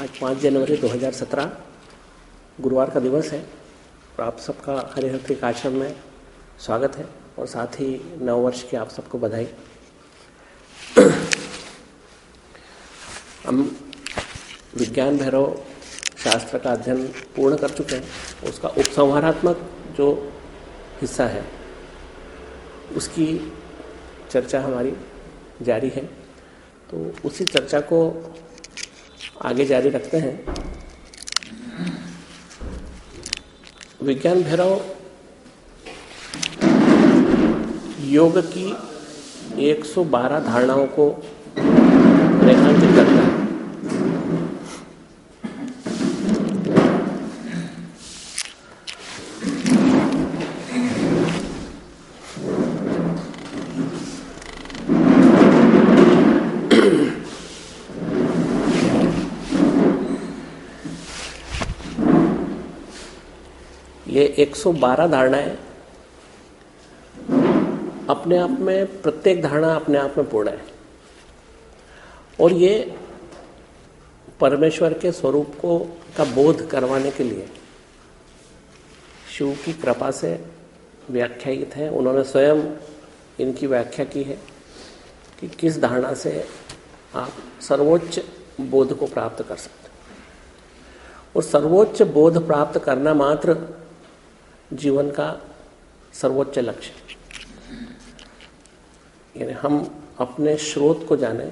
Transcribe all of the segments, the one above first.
आज पाँच जनवरी 2017 गुरुवार का दिवस है। और आप सबका हरिहर के आश्रम में स्वागत है और साथ ही नव वर्ष की आप सबको बधाई। हम विज्ञान भैरव शास्त्र का अध्ययन पूर्ण कर चुके हैं। उसका उपसंहारात्मक जो हिस्सा है, उसकी चर्चा हमारी जारी है। तो उसी चर्चा को आगे जारी रखते हैं। विज्ञान भैरव योग की 112 धारणाओं को रेखांकित करता है ये 112 धारणाएँ अपने आप में, प्रत्येक धारणा अपने आप में पूर्ण है। और ये परमेश्वर के स्वरूप को, का बोध करवाने के लिए, शिव की कृपा से व्याख्यायित है। उन्होंने स्वयं इनकी व्याख्या की है कि किस धारणा से आप सर्वोच्च बोध को प्राप्त कर सकते और सर्वोच्च बोध प्राप्त करना मात्र जीवन का सर्वोच्च लक्ष्य। यानी हम अपने स्रोत को जाने,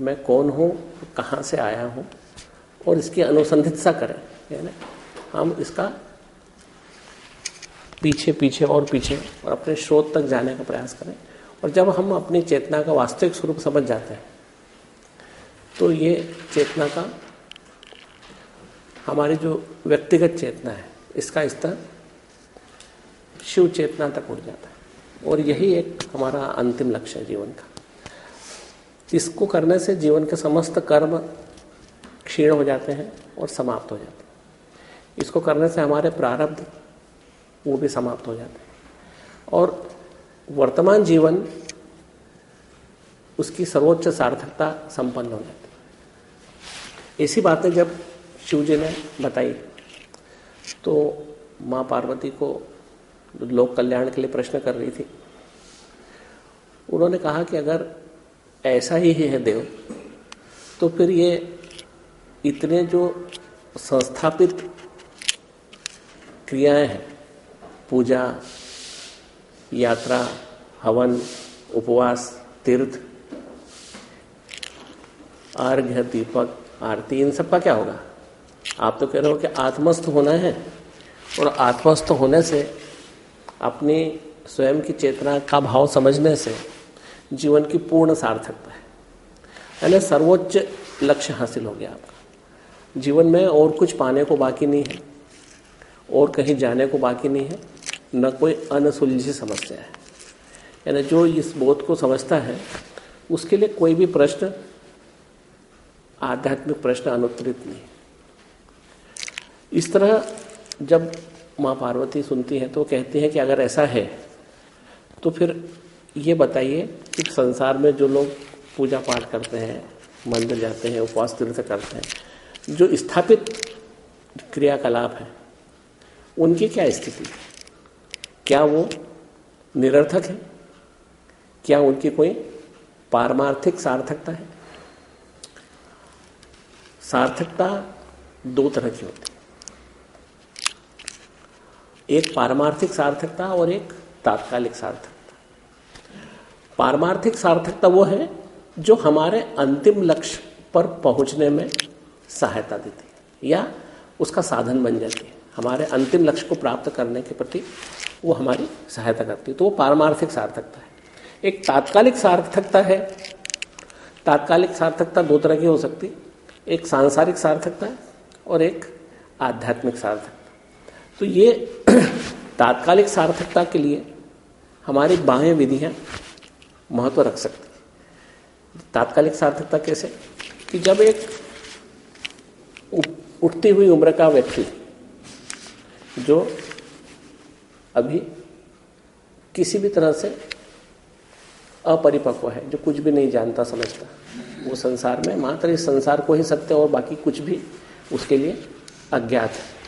मैं कौन हूँ, कहाँ से आया हूँ, और इसकी अनुसंधितसा करें। यानी हम इसका पीछे पीछे और पीछे और अपने स्रोत तक जाने का प्रयास करें। और जब हम अपनी चेतना का वास्तविक स्वरूप समझ जाते हैं तो ये चेतना का, हमारी जो व्यक्तिगत चेतना है, इसका स्तर शिव चेतना तक उड़ जाता है। और यही एक हमारा अंतिम लक्ष्य है जीवन का। इसको करने से जीवन के समस्त कर्म क्षीण हो जाते हैं और समाप्त हो जाते हैं। इसको करने से हमारे प्रारब्ध, वो भी समाप्त हो जाते हैं। और वर्तमान जीवन, उसकी सर्वोच्च सार्थकता संपन्न हो जाती है। ऐसी बातें जब शिव जी ने बताई तो माँ पार्वती को लोक कल्याण के लिए प्रश्न कर रही थी। उन्होंने कहा कि अगर ऐसा ही है देव तो फिर ये इतने जो संस्थापित क्रियाएँ हैं, पूजा, यात्रा, हवन, उपवास, तीर्थ अर्घ्य दीपक, आरती, इन सब का क्या होगा? आप तो कह रहे हो कि आत्मस्थ होना है, और आत्मस्थ होने से अपनी स्वयं की चेतना का भाव समझने से जीवन की पूर्ण सार्थकता है। यानी सर्वोच्च लक्ष्य हासिल हो गया आपका। जीवन में और कुछ पाने को बाकी नहीं है, और कहीं जाने को बाकी नहीं है, न कोई अनसुलझी समस्या है। यानी जो इस बोध को समझता है, उसके लिए कोई भी प्रश्न, आध्यात्मिक प्रश्न अनुत्तरित नहीं इस तरह जब माँ पार्वती सुनती है तो कहती है कि अगर ऐसा है तो फिर ये बताइए कि संसार में जो लोग पूजा पाठ करते हैं, मंदिर जाते हैं, उपवास तीर्थ करते हैं, जो स्थापित क्रियाकलाप है, उनकी क्या स्थिति? है क्या वो निरर्थक है? क्या उनकी कोई पारमार्थिक सार्थकता है? सार्थकता दो तरह की होती है। एक पारमार्थिक सार्थकता और एक तात्कालिक सार्थकता। पारमार्थिक सार्थकता वो है जो हमारे अंतिम लक्ष्य पर पहुँचने में सहायता देती है, या उसका साधन बन जाती है। हमारे अंतिम लक्ष्य को प्राप्त करने के प्रति वो हमारी सहायता करती है। तो वो पारमार्थिक सार्थकता है। एक तात्कालिक सार्थकता है। तात्कालिक सार्थकता दो तरह की हो सकती एक सांसारिक सार्थकता और एक आध्यात्मिक सार्थकता तो ये तात्कालिक सार्थकता के लिए हमारी बाह्य विधियाँ महत्व रख सकती तात्कालिक सार्थकता कैसे? कि जब एक उठती हुई उम्र का व्यक्ति जो अभी किसी भी तरह से अपरिपक्व है, जो कुछ भी नहीं जानता, समझता, वो संसार में मात्र इस संसार को ही सत्य और बाकी कुछ भी उसके लिए अज्ञात है।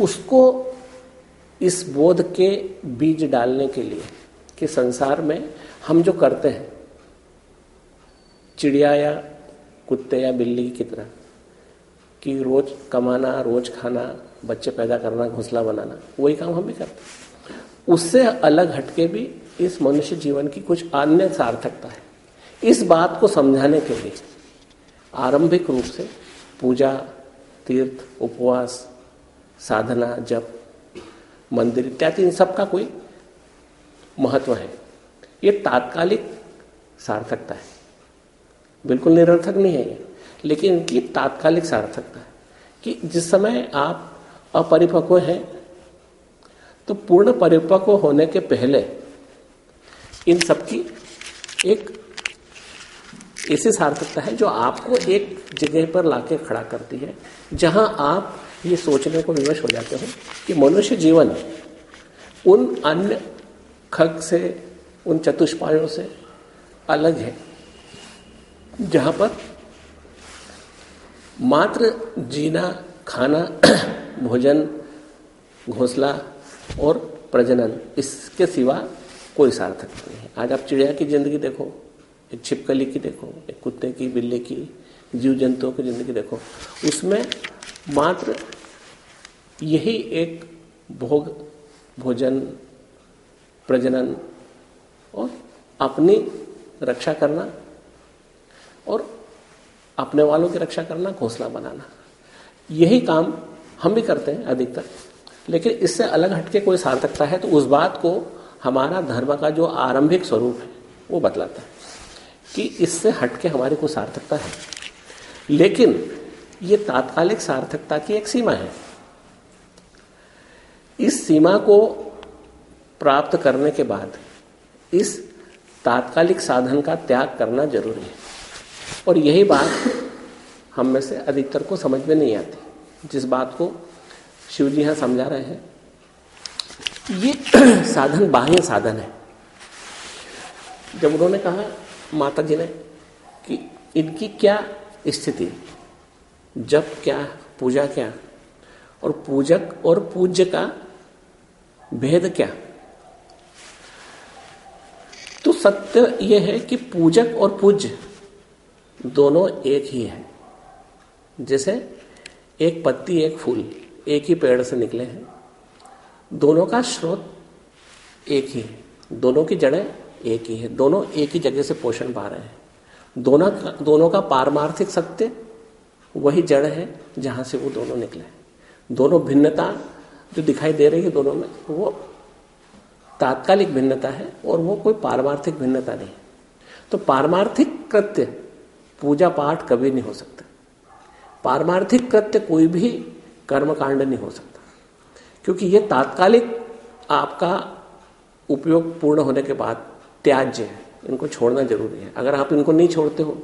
उसको इस बोध के बीज डालने के लिए कि संसार में हम जो करते हैं, चिड़िया या कुत्ते या बिल्ली की तरह, कि रोज कमाना, रोज खाना, बच्चे पैदा करना, घोंसला बनाना, वही काम हम भी करते हैं। उससे अलग हटके भी इस मनुष्य जीवन की कुछ अन्य सार्थकता है। इस बात को समझाने के लिए आरंभिक रूप से पूजा, तीर्थ, उपवास साधना, जप, मंदिर इत्यादि, इन सब का कोई महत्व है। ये तात्कालिक सार्थकता है। बिल्कुल निरर्थक नहीं है ये, लेकिन इनकी तात्कालिक सार्थकता है कि जिस समय आप अपरिपक्व हैं तो पूर्ण परिपक्व होने के पहले इन सबकी एक ऐसी सार्थकता है जो आपको एक जगह पर लाके खड़ा करती है, जहाँ आप ये सोचने को विवश हो जाते हैं कि मनुष्य जीवन उन अन्य खग से, उन चतुष्पायों से अलग है, जहाँ पर मात्र जीना, खाना, भोजन, घोंसला और प्रजनन इसके सिवा कोई सार्थक नहीं है। आज आप चिड़िया की ज़िंदगी देखो, एक छिपकली की देखो, एक कुत्ते की, बिल्ली की जीव जंतुओं की ज़िंदगी देखो, उसमें मात्र यही एक भोग, भोजन, प्रजनन और अपनी रक्षा करना और अपने वालों की रक्षा करना, घोसला बनाना। यही काम हम भी करते हैं अधिकतर। लेकिन इससे अलग हटके कोई सार्थकता है तो उस बात को हमारा धर्म का जो आरंभिक स्वरूप है, वो बतलाता है कि इससे हटके हमारी कोई सार्थकता है। लेकिन ये तात्कालिक सार्थकता की एक सीमा है। इस सीमा को प्राप्त करने के बाद इस तात्कालिक साधन का त्याग करना ज़रूरी है। और यही बात हम में से अधिकतर को समझ में नहीं आती। जिस बात को शिव जी यहाँ समझा रहे हैं, ये साधन बाह्य साधन है। जब उन्होंने कहा माता जी ने कि इनकी क्या स्थिति? जब क्या, पूजा क्या? और पूजक और पूज्य का भेद क्या? तो सत्य यह है कि पूजक और पूज्य दोनों एक ही है। जैसे एक पत्ती, एक फूल एक ही पेड़ से निकले हैं। दोनों का स्रोत एक ही है। दोनों की जड़ें एक ही है। दोनों एक ही जगह से पोषण पा रहे हैं। दोनों का दोनों का पारमार्थिक सत्य वही जड़ है जहाँ से वो दोनों निकले दोनों भिन्नता जो दिखाई दे रही है दोनों में, वो तात्कालिक भिन्नता है और वो कोई पारमार्थिक भिन्नता नहीं तो पारमार्थिक कृत्य पूजा पाठ कभी नहीं हो सकता। पारमार्थिक कृत्य कोई भी कर्म कांड नहीं हो सकता। क्योंकि ये तात्कालिक आपका उपयोग पूर्ण होने के बाद त्याज्य है। इनको छोड़ना ज़रूरी है। अगर आप इनको नहीं छोड़ते हो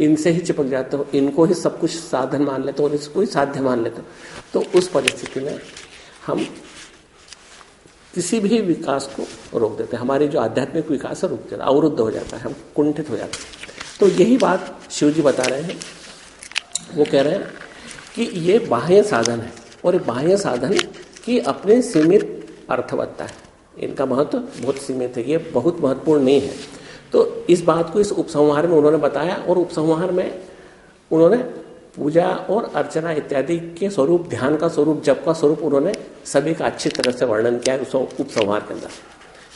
इनसे ही चिपक जाते हो, इनको ही सब कुछ साधन मान लेते हो और इसको ही साध्य मान लेते हो। तो उस परिस्थिति में हम किसी भी विकास को रोक देते हैं। हमारी जो आध्यात्मिक विकास है, रुक जाता है, अवरुद्ध हो जाता है, हम कुंठित हो जाते हैं। तो यही बात शिव जी बता रहे हैं। वो कह रहे हैं कि ये बाह्य साधन है और ये बाह्य साधन की अपने सीमित अर्थवत्ता है। इनका महत्व बहुत सीमित है, ये बहुत महत्वपूर्ण नहीं है। तो इस बात को इस उपसंहार में उन्होंने बताया और उपसंहार में उन्होंने पूजा और अर्चना इत्यादि के स्वरूप, ध्यान का स्वरूप, जप का स्वरूप उन्होंने सभी का अच्छी तरह से वर्णन किया है उस उपसंहार के अंदर।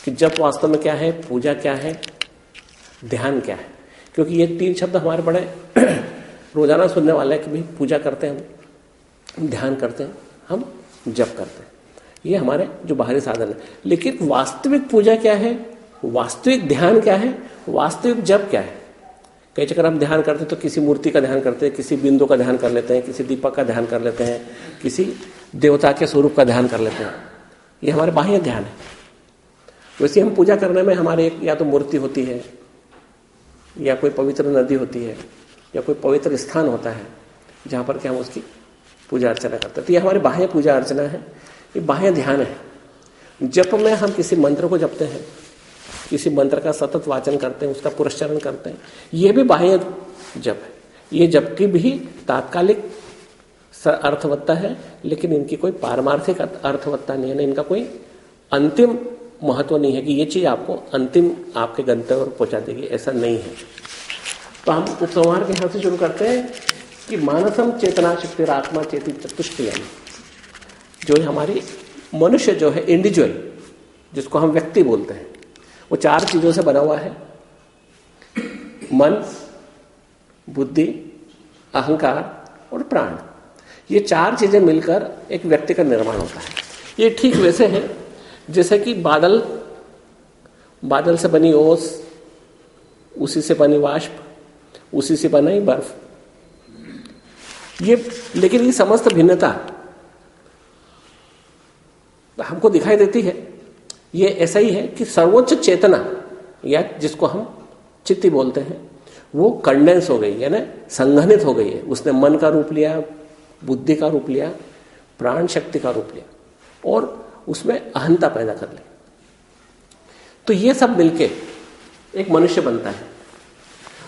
कि जप वास्तव में क्या है, पूजा क्या है, ध्यान क्या है। क्योंकि ये तीन शब्द हमारे बड़े रोज़ाना सुनने वाले हैं कि भाई पूजा करते हैं हम, ध्यान करते हैं हम, जप करते हैं। ये हमारे जो बाहरी साधन है। लेकिन वास्तविक पूजा क्या है? वास्तविक ध्यान क्या है? वास्तविक जब क्या है? कई चक्कर हम ध्यान करते हैं तो किसी मूर्ति का ध्यान करते हैं, किसी बिंदु का ध्यान कर लेते हैं, किसी दीपक का ध्यान कर लेते हैं, किसी देवता के स्वरूप का ध्यान कर लेते हैं। ये हमारे बाह्य ध्यान है। वैसे हम पूजा करने में हमारे एक या तो मूर्ति होती है, या कोई पवित्र नदी होती है, या कोई पवित्र स्थान होता है, जहाँ पर क्या हम उसकी पूजा अर्चना करते हैं। तो ये हमारी बाह्य पूजा अर्चना है, ये बाह्य ध्यान है। जप में हम किसी मंत्र को जपते हैं किसी मंत्र का सतत वाचन करते हैं, उसका पुरस्चरण करते हैं। ये भी बाह्य जब है। ये जबकि भी तात्कालिक अर्थवत्ता है, लेकिन इनकी कोई पारमार्थिक अर्थवत्ता नहीं है, ना इनका कोई अंतिम महत्व नहीं है कि ये चीज़ आपको अंतिम आपके गंतव्य पर पहुँचा देगी, ऐसा नहीं है। तो हम उपसंहार के यहाँ से शुरू करते हैं कि मानसम चेतना शक्ति आत्मा चेती चतुष्टयम, जो हमारी मनुष्य जो है इंडिविजुअल जिसको हम व्यक्ति बोलते हैं। वो चार चीज़ों से बना हुआ है। मन, बुद्धि, अहंकार और प्राण। ये चार चीज़ें मिलकर एक व्यक्ति का निर्माण होता है। ये ठीक वैसे है, जैसे कि बादल बादल से बनी ओस, उसी से बनी वाष्प, उसी से बना ही बर्फ़। ये, लेकिन ये समस्त भिन्नता हमको दिखाई देती है। ये ऐसा ही है कि सर्वोच्च चेतना, या जिसको हम चित्ती बोलते हैं, वो कंडेंस हो गई, यानी संघनित हो गई है। उसने मन का रूप लिया, बुद्धि का रूप लिया, प्राण शक्ति का रूप लिया, और उसमें अहंता पैदा कर ली। तो ये सब मिलके एक मनुष्य बनता है।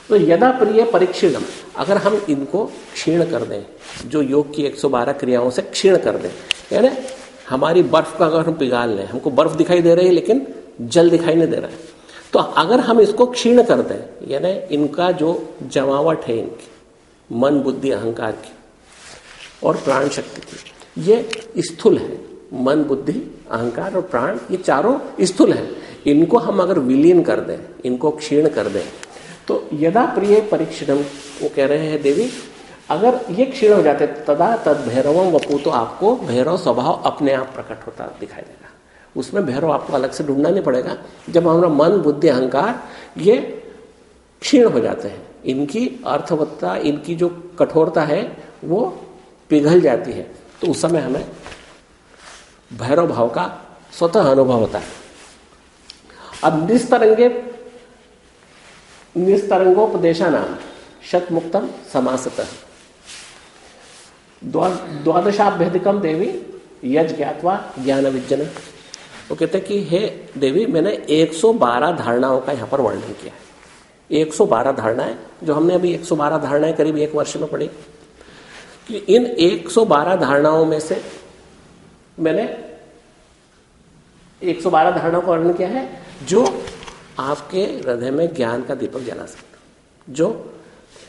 तो यदा प्रिय परीक्षिणम, अगर हम इनको क्षीण कर दें, जो योग की 112 क्रियाओं से क्षीण कर दें, यानी हमारी बर्फ़ का अगर हम पिघाल लें, हमको बर्फ़ दिखाई दे रही है, लेकिन जल दिखाई नहीं दे रहा है। तो अगर हम इसको क्षीण कर दें, यानी इनका जो जमावट है इनकी मन, बुद्धि, अहंकार की, और प्राण शक्ति की, ये स्थूल है। मन, बुद्धि, अहंकार और प्राण, ये चारों स्थूल है। इनको हम अगर विलीन कर दें, इनको क्षीण कर दें तो यदा प्रिय परीक्षण वो कह रहे हैं, देवी अगर ये क्षीण हो जाते तदा तद भैरव वपू तो आपको भैरव स्वभाव अपने आप प्रकट होता दिखाई देगा। उसमें भैरव आपको अलग से ढूंढना नहीं पड़ेगा। जब हमारा मन, बुद्धि, अहंकार, ये क्षीण हो जाते हैं, इनकी अर्थवत्ता, इनकी जो कठोरता है, वो पिघल जाती है। तो उस समय हमें भैरव भाव का स्वतः अनुभव होता है। अब निस्तरंगे निस्तरंगोपदेशा नाम शतमुक्तम समासतः। द्वादशाभ्यधिकम देवी यज ज्ञातवा ज्ञान विज्ञन वो कहते हैं कि, हे देवी, मैंने 112 धारणाओं का यहाँ पर वर्णन किया है। 112 धारणाएँ, जो हमने अभी 112 धारणाएँ करीब एक वर्ष में पढ़ी। कि इन 112 धारणाओं में से मैंने 112 धारणाओं का वर्णन किया है, जो आपके हृदय में ज्ञान का दीपक जला सकता जो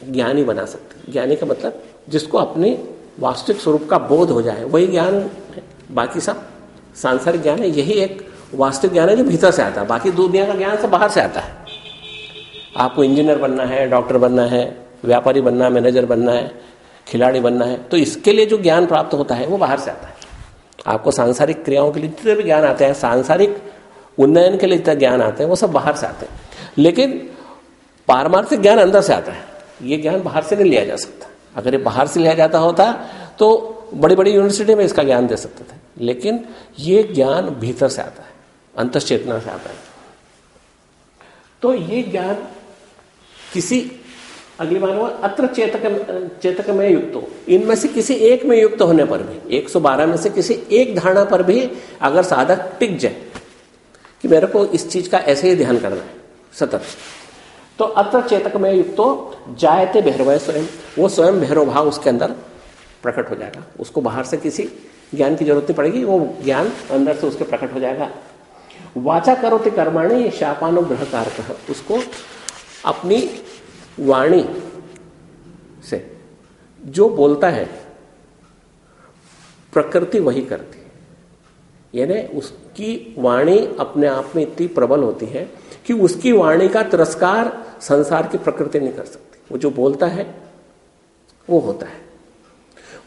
ज्ञानी बना सकते ज्ञानी का मतलब जिसको अपने वास्तविक स्वरूप का बोध हो जाए, वही ज्ञान है। बाकी सब सांसारिक ज्ञान है, यही एक वास्तविक ज्ञान है जो भीतर से आता है। बाकी दुनिया का ज्ञान सब बाहर से आता है। आपको इंजीनियर बनना है, डॉक्टर बनना है, व्यापारी बनना है, मैनेजर बनना है, खिलाड़ी बनना है तो इसके लिए जो ज्ञान प्राप्त होता है, वो बाहर से आता है। आपको सांसारिक क्रियाओं के लिए जितने भी ज्ञान आते हैं, सांसारिक उन्नयन के लिए जितने ज्ञान आते हैं, वो सब बाहर से आते हैं। लेकिन पारमार्थिक ज्ञान अंदर से आता है। ये ज्ञान बाहर से नहीं लिया जा सकता। अगर ये बाहर से लिया जाता होता तो बड़ी बड़ी यूनिवर्सिटी में इसका ज्ञान दे सकते थे। लेकिन ये ज्ञान भीतर से आता है अंत चेतना से आता है। तो ये ज्ञान किसी, अगली बार अत्र चेतक चेतक में युक्त हो। इनमें से किसी एक में युक्त होने पर भी 112 में से किसी एक धारणा पर भी अगर साधक टिक जाए, कि मेरे को इस चीज़ का ऐसे ही ध्यान करना है, सतत। तो अत्र चेतक में युक्त जायते भैरव स्वयं। वो स्वयं भैरव भाव उसके अंदर प्रकट हो जाएगा। उसको बाहर से किसी ज्ञान की ज़रूरत नहीं पड़ेगी, वो ज्ञान अंदर से उसके प्रकट हो जाएगा। वाचा करो तो कर्माणी शापानुग्रह कारक उसको अपनी वाणी से जो बोलता है, प्रकृति वही करती यानी उसकी वाणी अपने आप में इतनी प्रबल होती है कि उसकी वाणी का तिरस्कार संसार की प्रकृति नहीं कर सकती। वो जो बोलता है, वो होता है।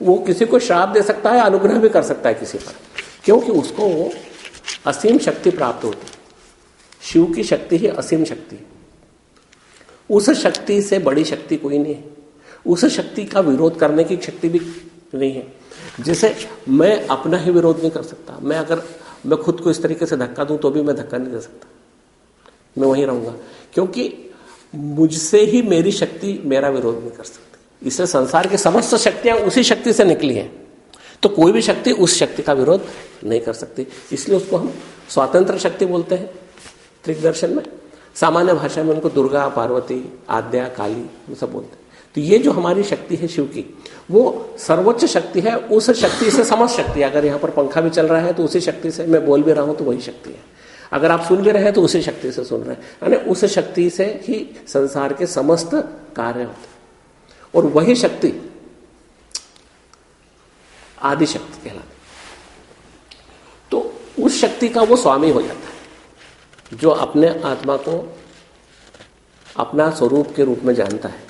वो किसी को श्राप दे सकता है, अनुग्रह भी कर सकता है किसी पर। क्योंकि उसको वो असीम शक्ति प्राप्त होती है। शिव की शक्ति ही असीम शक्ति है। उस शक्ति से बड़ी शक्ति कोई नहीं है। उस शक्ति का विरोध करने की शक्ति भी नहीं है। जैसे मैं अपना ही विरोध नहीं कर सकता। मैं अगर मैं खुद को इस तरीके से धक्का दूँ तो भी मैं धक्का नहीं दे सकता। मैं वहीं रहूँगा। क्योंकि मुझसे ही मेरी शक्ति मेरा विरोध नहीं कर सकती। इससे संसार की समस्त शक्तियाँ उसी शक्ति से निकली हैं। तो कोई भी शक्ति उस शक्ति का विरोध नहीं कर सकती। इसलिए उसको हम स्वतंत्र शक्ति बोलते हैं त्रिक दर्शन में। सामान्य भाषा में उनको दुर्गा, पार्वती, आद्या, काली वो सब बोलते हैं। तो ये जो हमारी शक्ति है शिव की, वो सर्वोच्च शक्ति है, उस शक्ति से समस्त शक्ति अगर यहाँ पर पंखा भी चल रहा है तो उसी शक्ति से, मैं बोल भी रहा हूँ तो वही शक्ति है। अगर आप सुन भी रहे हैं तो उसी शक्ति से सुन रहे हैं। यानी उस शक्ति से ही संसार के समस्त कार्य होते और वही शक्ति आदि शक्ति कहलाती तो उस शक्ति का वो स्वामी हो जाता है, जो अपने आत्मा को अपना स्वरूप के रूप में जानता है।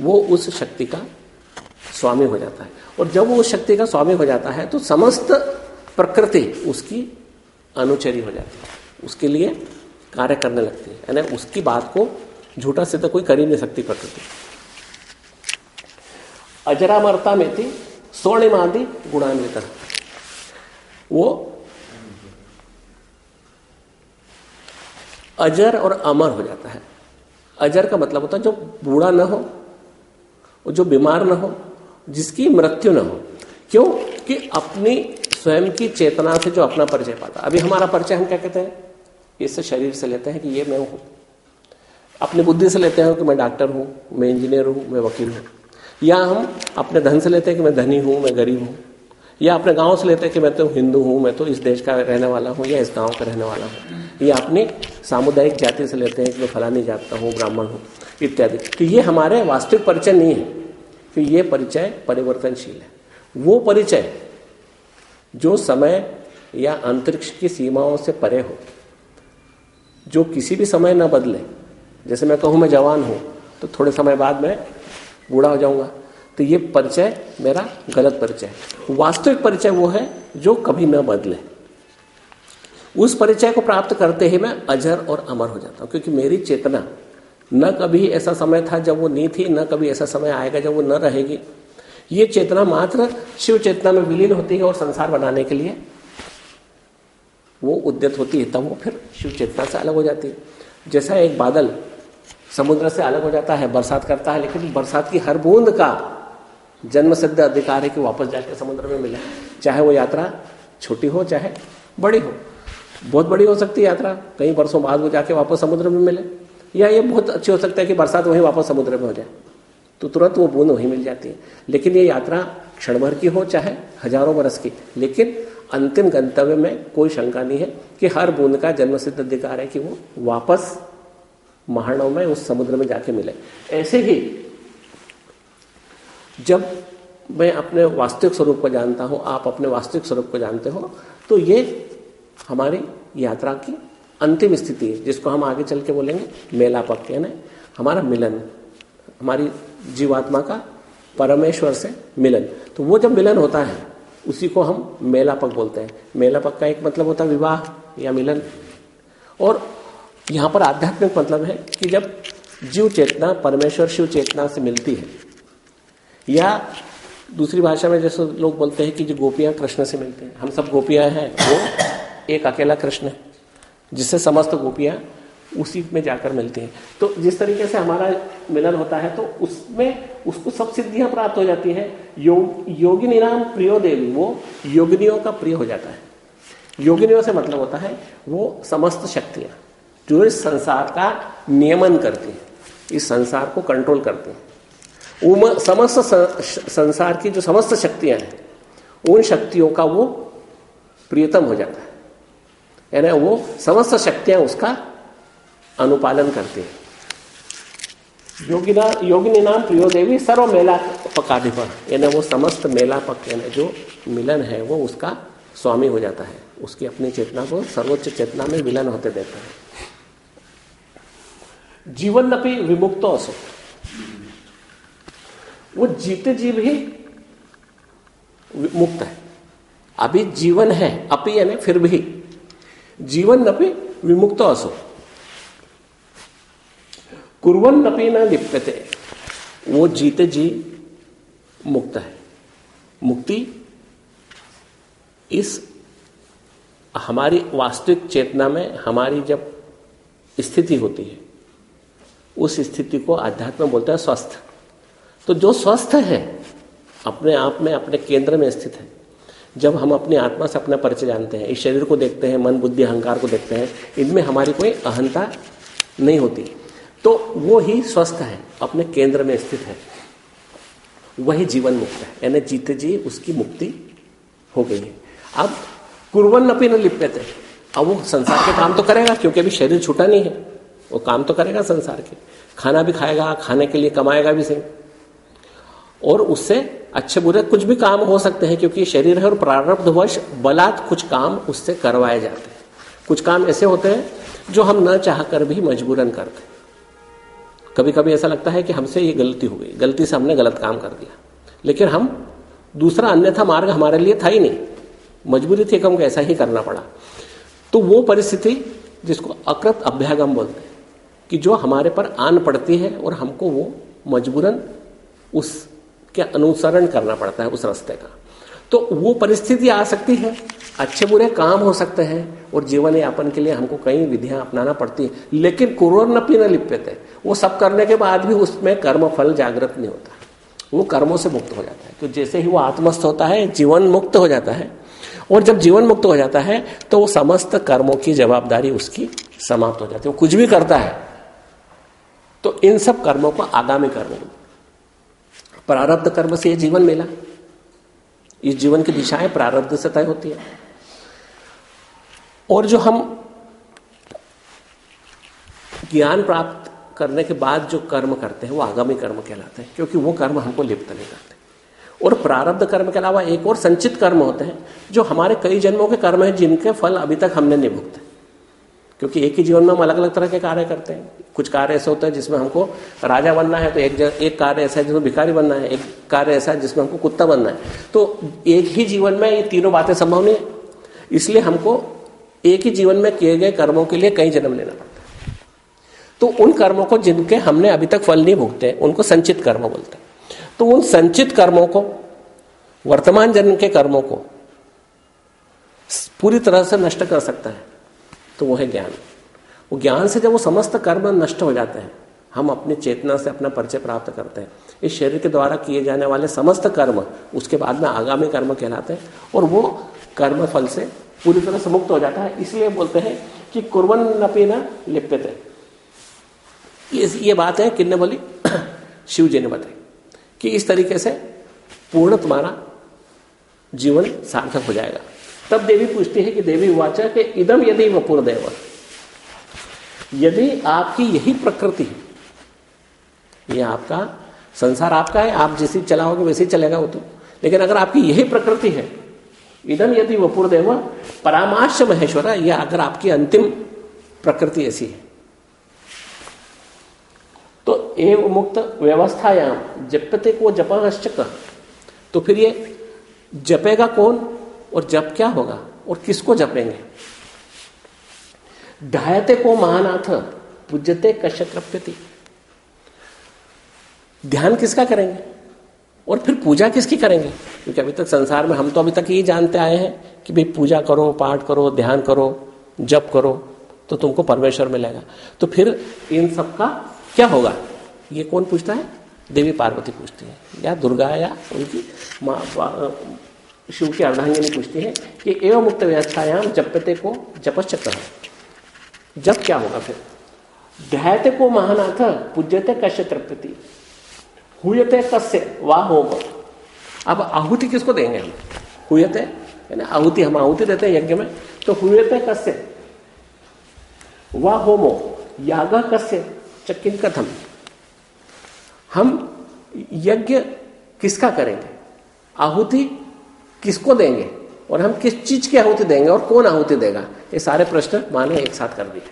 वो उस शक्ति का स्वामी हो जाता है। और जब वो उस शक्ति का स्वामी हो जाता है तो समस्त प्रकृति उसकी अनुचरी हो जाती है। उसके लिए कार्य करने लगती है। यानी उसकी बात को झूठा से तो कोई कर ही नहीं सकती प्रकृति। अजरामरता में थी, स्वर्णिमादि गुणान्वित। वो अजर और अमर हो जाता है। अजर का मतलब होता है जो बूढ़ा न हो जो बीमार ना हो, जिसकी मृत्यु ना हो। क्यों? कि अपनी स्वयं की चेतना से जो अपना परिचय पाता। अभी हमारा परिचय हम क्या कहते हैं? इस शरीर से लेते हैं कि ये मैं हूँ। अपनी बुद्धि से लेते हैं कि मैं डॉक्टर हूँ, मैं इंजीनियर हूँ, मैं वकील हूँ। या हम अपने धन से लेते हैं कि मैं धनी हूँ, मैं गरीब हूँ। या अपने गाँव से लेते हैं कि मैं तो हिंदू हूँ, मैं तो इस देश का रहने वाला हूँ या इस गाँव का रहने वाला हूँ। या अपनी सामुदायिक जाति से लेते हैं कि मैं फलानी जात का हूँ, ब्राह्मण हूँ, इत्यादि। तो ये हमारे वास्तविक परिचय नहीं है। कि ये परिचय परिवर्तनशील है। वो परिचय जो समय या अंतरिक्ष की सीमाओं से परे हो, जो किसी भी समय न बदले, जैसे मैं कहूँ मैं जवान हूँ तो थोड़े समय बाद मैं बूढ़ा हो जाऊँगा। तो ये परिचय मेरा गलत परिचय वास्तविक परिचय वो है जो कभी न बदले। उस परिचय को प्राप्त करते ही मैं अजर और अमर हो जाता हूँ, क्योंकि मेरी चेतना न कभी ऐसा समय था जब वो नहीं थी, न कभी ऐसा समय आएगा जब वो न रहेगी। ये चेतना मात्र शिव चेतना में विलीन होती है और संसार बनाने के लिए वो उद्यत होती है, तब वो फिर शिव चेतना से अलग हो जाती है। जैसा एक बादल समुद्र से अलग हो जाता है, बरसात करता है, लेकिन बरसात की हर बूंद का जन्म सिद्ध अधिकार है कि वापस जाके समुद्र में मिले। चाहे वो यात्रा छोटी हो, चाहे बड़ी हो। बहुत बड़ी हो सकती है यात्रा। कई वर्षों बाद वो जाके वापस समुद्र में मिले। या ये बहुत अच्छी हो सकता है कि बरसात वहीं वापस समुद्र में हो जाए। तो तुरंत वो बूंद वहीं मिल जाती है। लेकिन ये यात्रा क्षण भर की हो, चाहे हज़ारों बरस की। लेकिन अंतिम गंतव्य में कोई शंका नहीं है कि हर बूंद का जन्म सिद्ध अधिकार है कि वो वापस महानव में, उस समुद्र में जाके मिले। ऐसे ही जब मैं अपने वास्तविक स्वरूप को जानता हूँ, आप अपने वास्तविक स्वरूप को जानते हो तो ये हमारी यात्रा की अंतिम स्थिति है, जिसको हम आगे चल के बोलेंगे मेलापक यानी हमारा मिलन, हमारी जीवात्मा का परमेश्वर से मिलन। तो वो जब मिलन होता है, उसी को हम मेलापक बोलते हैं। मेलापक का एक मतलब होता है विवाह या मिलन। और यहाँ पर आध्यात्मिक मतलब है कि जब जीव चेतना परमेश्वर शिव चेतना से मिलती है या दूसरी भाषा में जैसे लोग बोलते हैं कि जो गोपियाँ कृष्ण से मिलते हैं, हम सब गोपियाँ हैं, वो एक अकेला कृष्ण है, जिससे समस्त गोपियाँ उसी में जाकर मिलती हैं। तो जिस तरीके से हमारा मिलन होता है तो उसमें उसको सब सिद्धियाँ प्राप्त हो जाती हैं। योग योगिनी नाम प्रियो देवी, वो योगिनियों का प्रिय हो जाता है। योगिनियों से मतलब होता है, वो समस्त शक्तियाँ, जो इस संसार का नियमन करती हैं, इस संसार को कंट्रोल करती हैं। समस्त संसार की जो समस्त शक्तियाँ हैं, उन शक्तियों का वो प्रियतम हो जाता है। यानी वो समस्त शक्तियाँ उसका अनुपालन करते हैं। योगिना, योगिनी नाम प्रियो देवी सर्व मेला पकाधिपन यानी वो समस्त मेला पक, यानी जो मिलन है, वो उसका स्वामी हो जाता है। उसकी अपनी चेतना को सर्वोच्च चेतना में विलन होते देता है। जीवन अपनी विमुक्त असो वो जीते जीव ही मुक्त है। अभी जीवन है, अपी यानी फिर भी। जीवन अपनी विमुक्त असो। कुरवन अपनी न लिप्यते। वो जीते जी मुक्त है। मुक्ति इस हमारी वास्तविक चेतना में, हमारी जब स्थिति होती है, उस स्थिति को अध्यात्म बोलते हैं स्वस्थ। तो जो स्वस्थ है, अपने आप में, अपने केंद्र में स्थित है। जब हम अपनी आत्मा से अपना परिचय जानते हैं, इस शरीर को देखते हैं, मन, बुद्धि, अहंकार को देखते हैं, इनमें हमारी कोई अहंता नहीं होती। तो वो ही स्वस्थ है, अपने केंद्र में स्थित है। वही जीवन मुक्त है, यानी जीते जी उसकी मुक्ति हो गई है। अब कुरवन नपी न लिप्यते। अब वो संसार के काम तो करेगा, क्योंकि अभी शरीर छूटा नहीं है। वो काम तो करेगा संसार के। खाना भी खाएगा, खाने के लिए कमाएगा भी सही। और उससे अच्छे बुरे कुछ भी काम हो सकते हैं, क्योंकि शरीर है और प्रारब्ध वश बलात् कुछ काम उससे करवाए जाते हैं। कुछ काम ऐसे होते हैं जो हम न चाह कर भी मजबूरन करते हैं। कभी कभी ऐसा लगता है कि हमसे ये गलती हो गई, गलती से हमने गलत काम कर दिया। लेकिन हम, दूसरा अन्यथा मार्ग हमारे लिए था ही नहीं। मजबूरी थी हमको ऐसा ही करना पड़ा। तो वो परिस्थिति जिसको अकृत अभ्यागम बोलते हैं, कि जो हमारे पर आन पड़ती है और हमको वो मजबूरन उसके अनुसरण करना पड़ता है उस रास्ते का। तो वो परिस्थिति आ सकती है, अच्छे बुरे काम हो सकते हैं और जीवन यापन के लिए हमको कई विधियाँ अपनाना पड़ती है, लेकिन कुरोर न पीना लिप्यते वो सब करने के बाद भी उसमें कर्म फल जागृत नहीं होता। वो कर्मों से मुक्त हो जाता है। तो जैसे ही वो आत्मस्थ होता है, जीवन मुक्त हो जाता है, और जब जीवन मुक्त हो जाता है तो वो समस्त कर्मों की जवाबदारी उसकी समाप्त हो जाती है। वो कुछ भी करता है तो इन सब कर्मों को आगामी कर्म प्रारब्ध कर्म से ये जीवन मिला। इस जीवन की दिशाएँ प्रारब्ध से तय होती है। और जो हम ज्ञान प्राप्त करने के बाद जो कर्म करते हैं, वो आगामी कर्म कहलाते हैं, क्योंकि वो कर्म हमको लिप्त नहीं करते। और प्रारब्ध कर्म के अलावा एक और संचित कर्म होते हैं, जो हमारे कई जन्मों के कर्म हैं, जिनके फल अभी तक हमने नहीं भुगते क्योंकि एक ही जीवन में हम अलग अलग तरह के कार्य करते हैं। कुछ कार्य ऐसे होते हैं जिसमें हमको राजा बनना है तो एक एक कार्य ऐसा है जिसमें भिखारी बनना है, एक कार्य ऐसा है जिसमें हमको कुत्ता बनना है। तो एक ही जीवन में ये तीनों बातें संभव नहीं है। इसलिए हमको एक ही जीवन में किए गए कर्मों के लिए कई जन्म लेना पड़ता है। तो उन कर्मों को जिनके हमने अभी तक फल नहीं भुगते उनको संचित कर्म बोलते हैं। तो उन संचित कर्मों को, वर्तमान जन्म के कर्मों को पूरी तरह से नष्ट कर सकता है। तो वो है ज्ञान। वो ज्ञान से जब वो समस्त कर्म नष्ट हो जाते हैं, हम अपनी चेतना से अपना परिचय प्राप्त करते हैं। इस शरीर के द्वारा किए जाने वाले समस्त कर्म, उसके बाद में आगामी कर्म कहलाते हैं और वो कर्म फल से पूरी तरह से मुक्त हो जाता है। इसलिए बोलते हैं कि कुरवन नपी न लिप्यते। ये ये बात है किन्ने बोली? शिव जी ने बताई कि इस तरीके से पूर्ण तुम्हारा जीवन सार्थक हो जाएगा। तब देवी पूछती है कि देवी वाचा के इदम यदि वपुर देव यदि आपकी यही प्रकृति है, ये आपका संसार आपका है, आप जैसी चलाओगे वैसे ही चलेगा वो तो। लेकिन अगर आपकी यही प्रकृति है, इदम यदि वपुर देव परामाश महेश्वर यह अगर आपकी अंतिम प्रकृति ऐसी है। तो एव मुक्त व्यवस्थायाम, जपते को जपाश्चक तो फिर ये जपेगा कौन? और जप क्या होगा? और किसको जपेंगे? ढायते को महानाथ पूजते कश्यकृप्यति ध्यान किसका करेंगे? और फिर पूजा किसकी करेंगे? क्योंकि अभी तक संसार में हम तो अभी तक यही जानते आए हैं कि भाई पूजा करो, पाठ करो, ध्यान करो, जप करो तो तुमको परमेश्वर मिलेगा। तो फिर इन सब का क्या होगा? ये कौन पूछता है? देवी पार्वती पूछती है। या दुर्गा या उनकी शिव की अर्धांगिनी पूछती है कि एवं मुक्त व्यवस्थायाम जपते को जपश्चक्र। जब क्या होगा फिर? ध्यायते को महानाथ, पूज्यते कश्य तृप्यति, हुयते कस्य वाह होम। अब आहुति किसको देंगे हम? हुयते? यानी आहुति, हम आहुति देते हैं यज्ञ में तो हुयते कस्य वाह होमो, याग कस्य चक्किन कथम। हम यज्ञ किसका करेंगे? आहुति किसको देंगे? और हम किस चीज़ की आहुति देंगे और कौन आहुति देगा? ये सारे प्रश्न माने एक साथ कर दिए।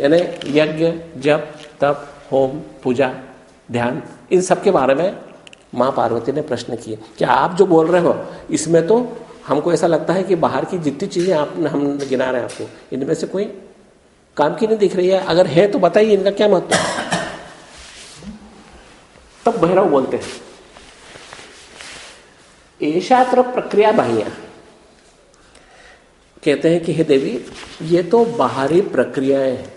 यानी यज्ञ, जप, तप, होम, पूजा, ध्यान, इन सब के बारे में माँ पार्वती ने प्रश्न किए। क्या आप जो बोल रहे हो, इसमें तो हमको ऐसा लगता है कि बाहर की जितनी चीज़ें आप, हम गिना रहे हैं आपको, इनमें से कोई काम की नहीं दिख रही है। अगर है तो बताइए, इनका क्या महत्व तब भैरव बोलते हैं ऐशात्र प्रक्रिया बाह्या। कहते हैं कि, हे देवी, ये तो बाहरी प्रक्रियाएँ हैं।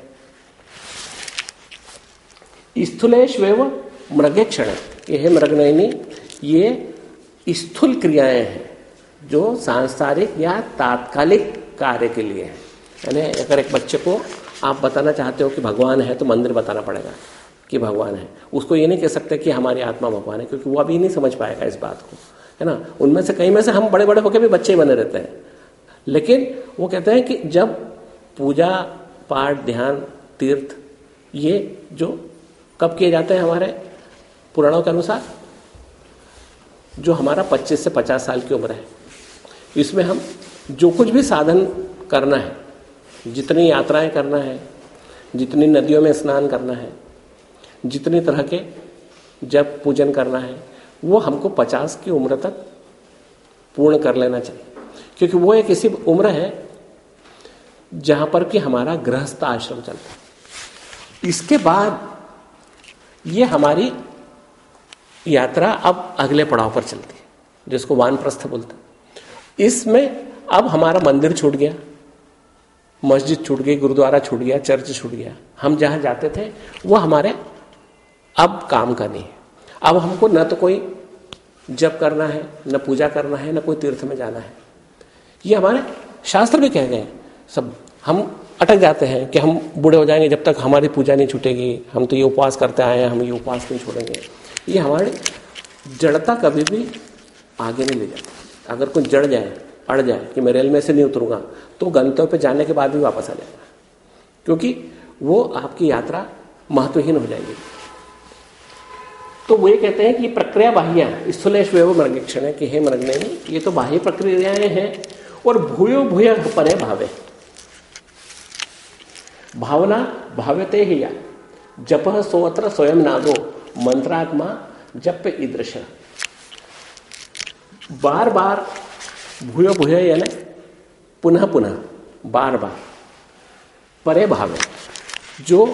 स्थूलेश्वेव मृगे क्षण ये है मृगनयनी। ये स्थूल क्रियाएँ हैं, जो सांसारिक या तात्कालिक कार्य के लिए है। यानी अगर एक बच्चे को आप बताना चाहते हो कि भगवान है तो मंदिर बताना पड़ेगा कि भगवान है। उसको ये नहीं कह सकते कि हमारी आत्मा भगवान है, क्योंकि वो अभी नहीं समझ पाएगा इस बात को। है ना? उनमें से कई में से हम बड़े बड़े होकर भी बच्चे बने रहते हैं। लेकिन वो कहते हैं कि जब पूजा, पाठ, ध्यान, तीर्थ, ये जो कब किए जाते हैं हमारे पुराणों के अनुसार? जो हमारा 25 से 50 साल की उम्र है। इसमें हम जो कुछ भी साधन करना है, जितनी यात्राएँ करना है, जितनी नदियों में स्नान करना है, जितनी तरह के जब पूजन करना है वो हमको 50 की उम्र तक पूर्ण कर लेना चाहिए। क्योंकि वो एक ऐसी उम्र है जहाँ पर कि हमारा गृहस्थ आश्रम चलता है। इसके बाद ये हमारी यात्रा अब अगले पड़ाव पर चलती है, जिसको वानप्रस्थ बोलते हैं। इसमें अब हमारा मंदिर छूट गया, मस्जिद छूट गई, गुरुद्वारा छूट गया, चर्च छूट गया। हम जहाँ जाते थे, वो हमारे अब काम का नहीं है। अब हमको न तो कोई जप करना है, न पूजा करना है, न कोई तीर्थ में जाना है। ये हमारे शास्त्र भी कह गए सब हम अटक जाते हैं कि हम बूढ़े हो जाएँगे जब तक हमारी पूजा नहीं छूटेगी। हम तो ये उपवास करते आए हैं, हम ये उपवास नहीं छोड़ेंगे। ये हमारी जड़ता कभी भी आगे नहीं ले जाती। अगर कोई जड़ जाए अड़ जाए कि मैं रेल में से नहीं उतरूँगा तो गंतव्य पे जाने के बाद भी वापस आ जाएगा। क्योंकि वो आपकी यात्रा महत्वहीन हो जाएगी। तो वो ये कहते हैं कि प्रक्रिया बाह्य स्थलेश मृगक्षण है कि हे मृग नहीं ये तो बाह्य प्रक्रियाएँ हैं और भूयो भूय परे भावे। भावना भावते ही या। जप सोत्र स्वयं नादो मंत्रात्मा जप ईदृश। बार बार भूय भूय यानी पुनः पुनः, बार बार। परे भावे, जो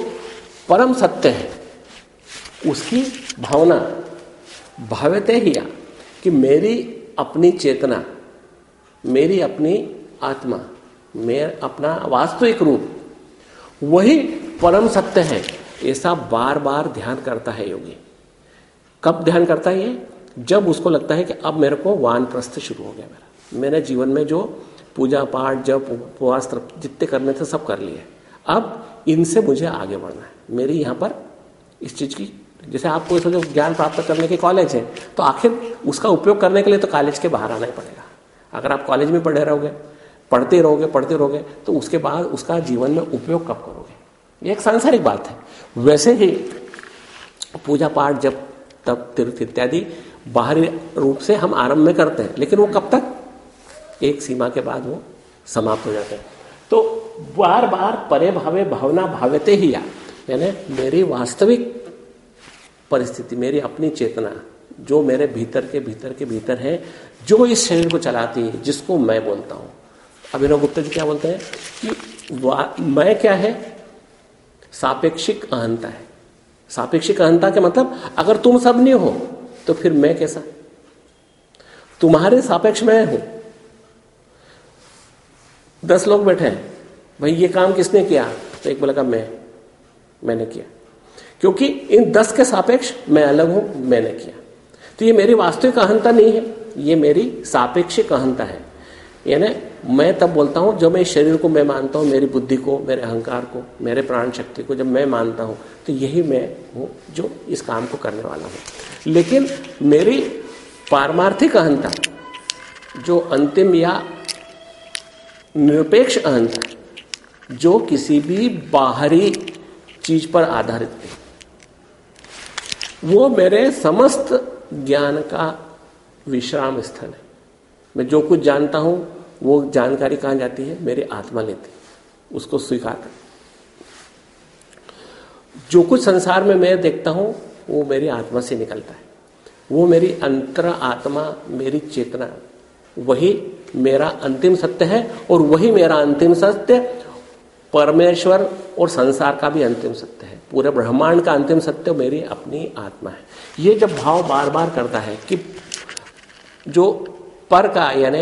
परम सत्य है। उसकी भावना, भावते ही कि मेरी अपनी चेतना, मेरी अपनी आत्मा मेरा अपना वास्तविक रूप, वही परम सत्य है। ऐसा बार बार ध्यान करता है योगी। कब ध्यान करता है ये? जब उसको लगता है कि अब मेरे को वान प्रस्थ शुरू हो गया मेरा। मैंने जीवन में जो पूजा पाठ जब उपवास, जितने करने थे सब कर लिए। अब इनसे मुझे आगे बढ़ना है। मेरी यहाँ पर इस चीज़ की जैसे आपको सोचो ज्ञान प्राप्त करने के कॉलेज है तो आखिर उसका उपयोग करने के लिए तो कॉलेज के बाहर आना ही पड़ेगा। अगर आप कॉलेज में पढ़े रहोगे, पढ़ते रहोगे पढ़ते रहोगे तो उसके बाद उसका जीवन में उपयोग कब करोगे? ये एक सांसारिक बात है। वैसे ही पूजा पाठ जब, तब तीर्थ इत्यादि बाहरी रूप से हम आरंभ में करते हैं, लेकिन वो कब तक? एक सीमा के बाद वो समाप्त हो जाते हैं। तो बार बार परे भावे भावना भावते ही यानी मेरी वास्तविक परिस्थिति मेरी अपनी चेतना, जो मेरे भीतर के भीतर के, भीतर है, जो इस शरीर को चलाती है, जिसको मैं बोलता हूँ। अभिनव गुप्ता जी क्या बोलते हैं? कि मैं क्या है? सापेक्षिक अहंता है। सापेक्षिक अहंता के मतलब अगर तुम सब नहीं हो तो फिर मैं कैसा? तुम्हारे सापेक्ष मैं हूँ। दस लोग बैठे हैं, भाई ये काम किसने किया? तो एक बोला का मैं, मैंने किया। क्योंकि इन दस के सापेक्ष मैं अलग हूँ, मैंने किया। तो ये मेरी वास्तविक अहंता नहीं है, ये मेरी सापेक्षिक अहंता है। यानी मैं तब बोलता हूँ, जब मैं शरीर को मैं मानता हूँ, मेरी बुद्धि को, मेरे अहंकार को, मेरे प्राण शक्ति को, जब मैं मानता हूँ तो यही मैं हूँ जो इस काम को करने वाला हूँ। लेकिन मेरी पारमार्थिक अहंता, जो अंतिम या निरपेक्ष अहंता, जो किसी भी बाहरी चीज़ पर आधारित है वो मेरे समस्त ज्ञान का विश्राम स्थल है। मैं जो कुछ जानता हूँ, वो जानकारी कहाँ जाती है? मेरी आत्मा लेती है। उसको स्वीकार कर जो कुछ संसार में मैं देखता हूँ, वो मेरी आत्मा से निकलता है। वो मेरी अंतर आत्मा, मेरी चेतना, वही मेरा अंतिम सत्य है और वही मेरा अंतिम सत्य परमेश्वर और संसार का भी अंतिम सत्य है। पूरे ब्रह्मांड का अंतिम सत्य मेरी अपनी आत्मा है। ये जब भाव बार बार करता है कि जो पर का यानी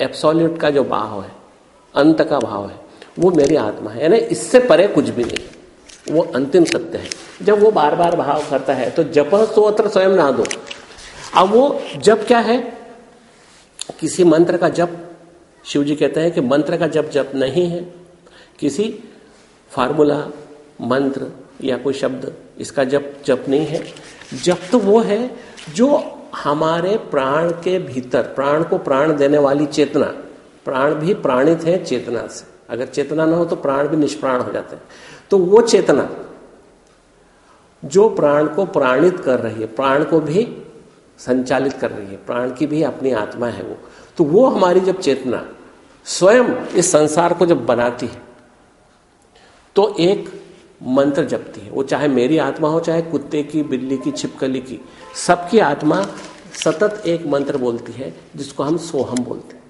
एप्सोल्यूट का जो भाव है, अंत का भाव है, वो मेरी आत्मा है। यानी इससे परे कुछ भी नहीं वो अंतिम सत्य है। जब वो बार बार भाव करता है तो जप सोत्र स्वयं ना दो। अब वो जब क्या है? किसी मंत्र का जप, शिव जी कहते हैं कि मंत्र का जप जप नहीं है। किसी फार्मूला, मंत्र या कोई शब्द, इसका जप जप नहीं है। जप तो वो है जो हमारे प्राण के भीतर, प्राण को प्राण देने वाली चेतना, प्राण भी प्राणित है चेतना से। अगर चेतना ना हो तो प्राण भी निष्प्राण हो जाते हैं। तो वो चेतना जो प्राण को प्राणित कर रही है, प्राण को भी संचालित कर रही है, प्राण की भी अपनी आत्मा है वो। तो वो हमारी जब चेतना स्वयं इस संसार को जब बनाती है तो एक मंत्र जपती है। वो चाहे मेरी आत्मा हो, चाहे कुत्ते की, बिल्ली की, छिपकली की, सबकी आत्मा सतत एक मंत्र बोलती है, जिसको हम सोहम बोलते हैं।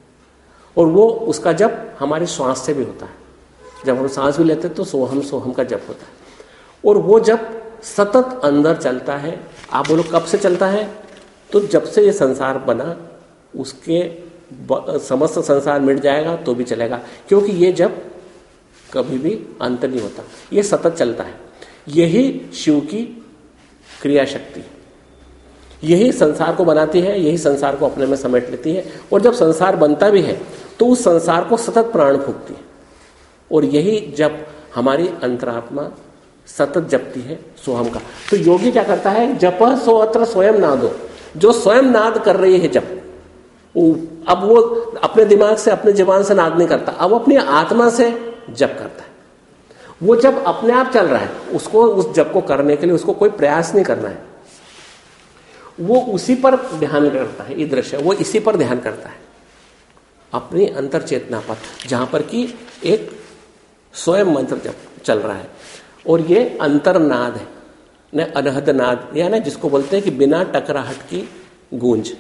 और वो उसका जप हमारे श्वास से भी होता है। जब हम सांस भी लेते हैं तो सोहम सोहम का जप होता है। और वो जब सतत अंदर चलता है। आप बोलो, कब से चलता है? तो जब से ये संसार बना, उसके समस्त संसार मिट जाएगा तो भी चलेगा। क्योंकि ये जब कभी भी अंत नहीं होता। ये सतत चलता है। यही शिव की क्रिया शक्ति यही संसार को बनाती है, यही संसार को अपने में समेट लेती है। और जब संसार बनता भी है तो उस संसार को सतत प्राण फूकती है। और यही जब हमारी अंतरात्मा सतत जपती है सोहम का। तो योगी क्या करता है? जप सोअत्र स्वयं नादो। जो स्वयं नाद कर रही है जब अब वो अपने दिमाग से, अपने जबान से नाद नहीं करता। अब अपनी आत्मा से जप करता है। वो जब अपने आप चल रहा है, उसको उस जप को करने के लिए उसको कोई प्रयास नहीं करना है। वो उसी पर ध्यान करता है, ये दृश्य वो इसी पर ध्यान करता है। अपनी अंतर चेतना पर, जहाँ पर कि एक स्वयं मंत्र जब चल रहा है, और ये अंतरनाद है, न या जिसको बोलते हैं कि बिना टकराहट की गूंज।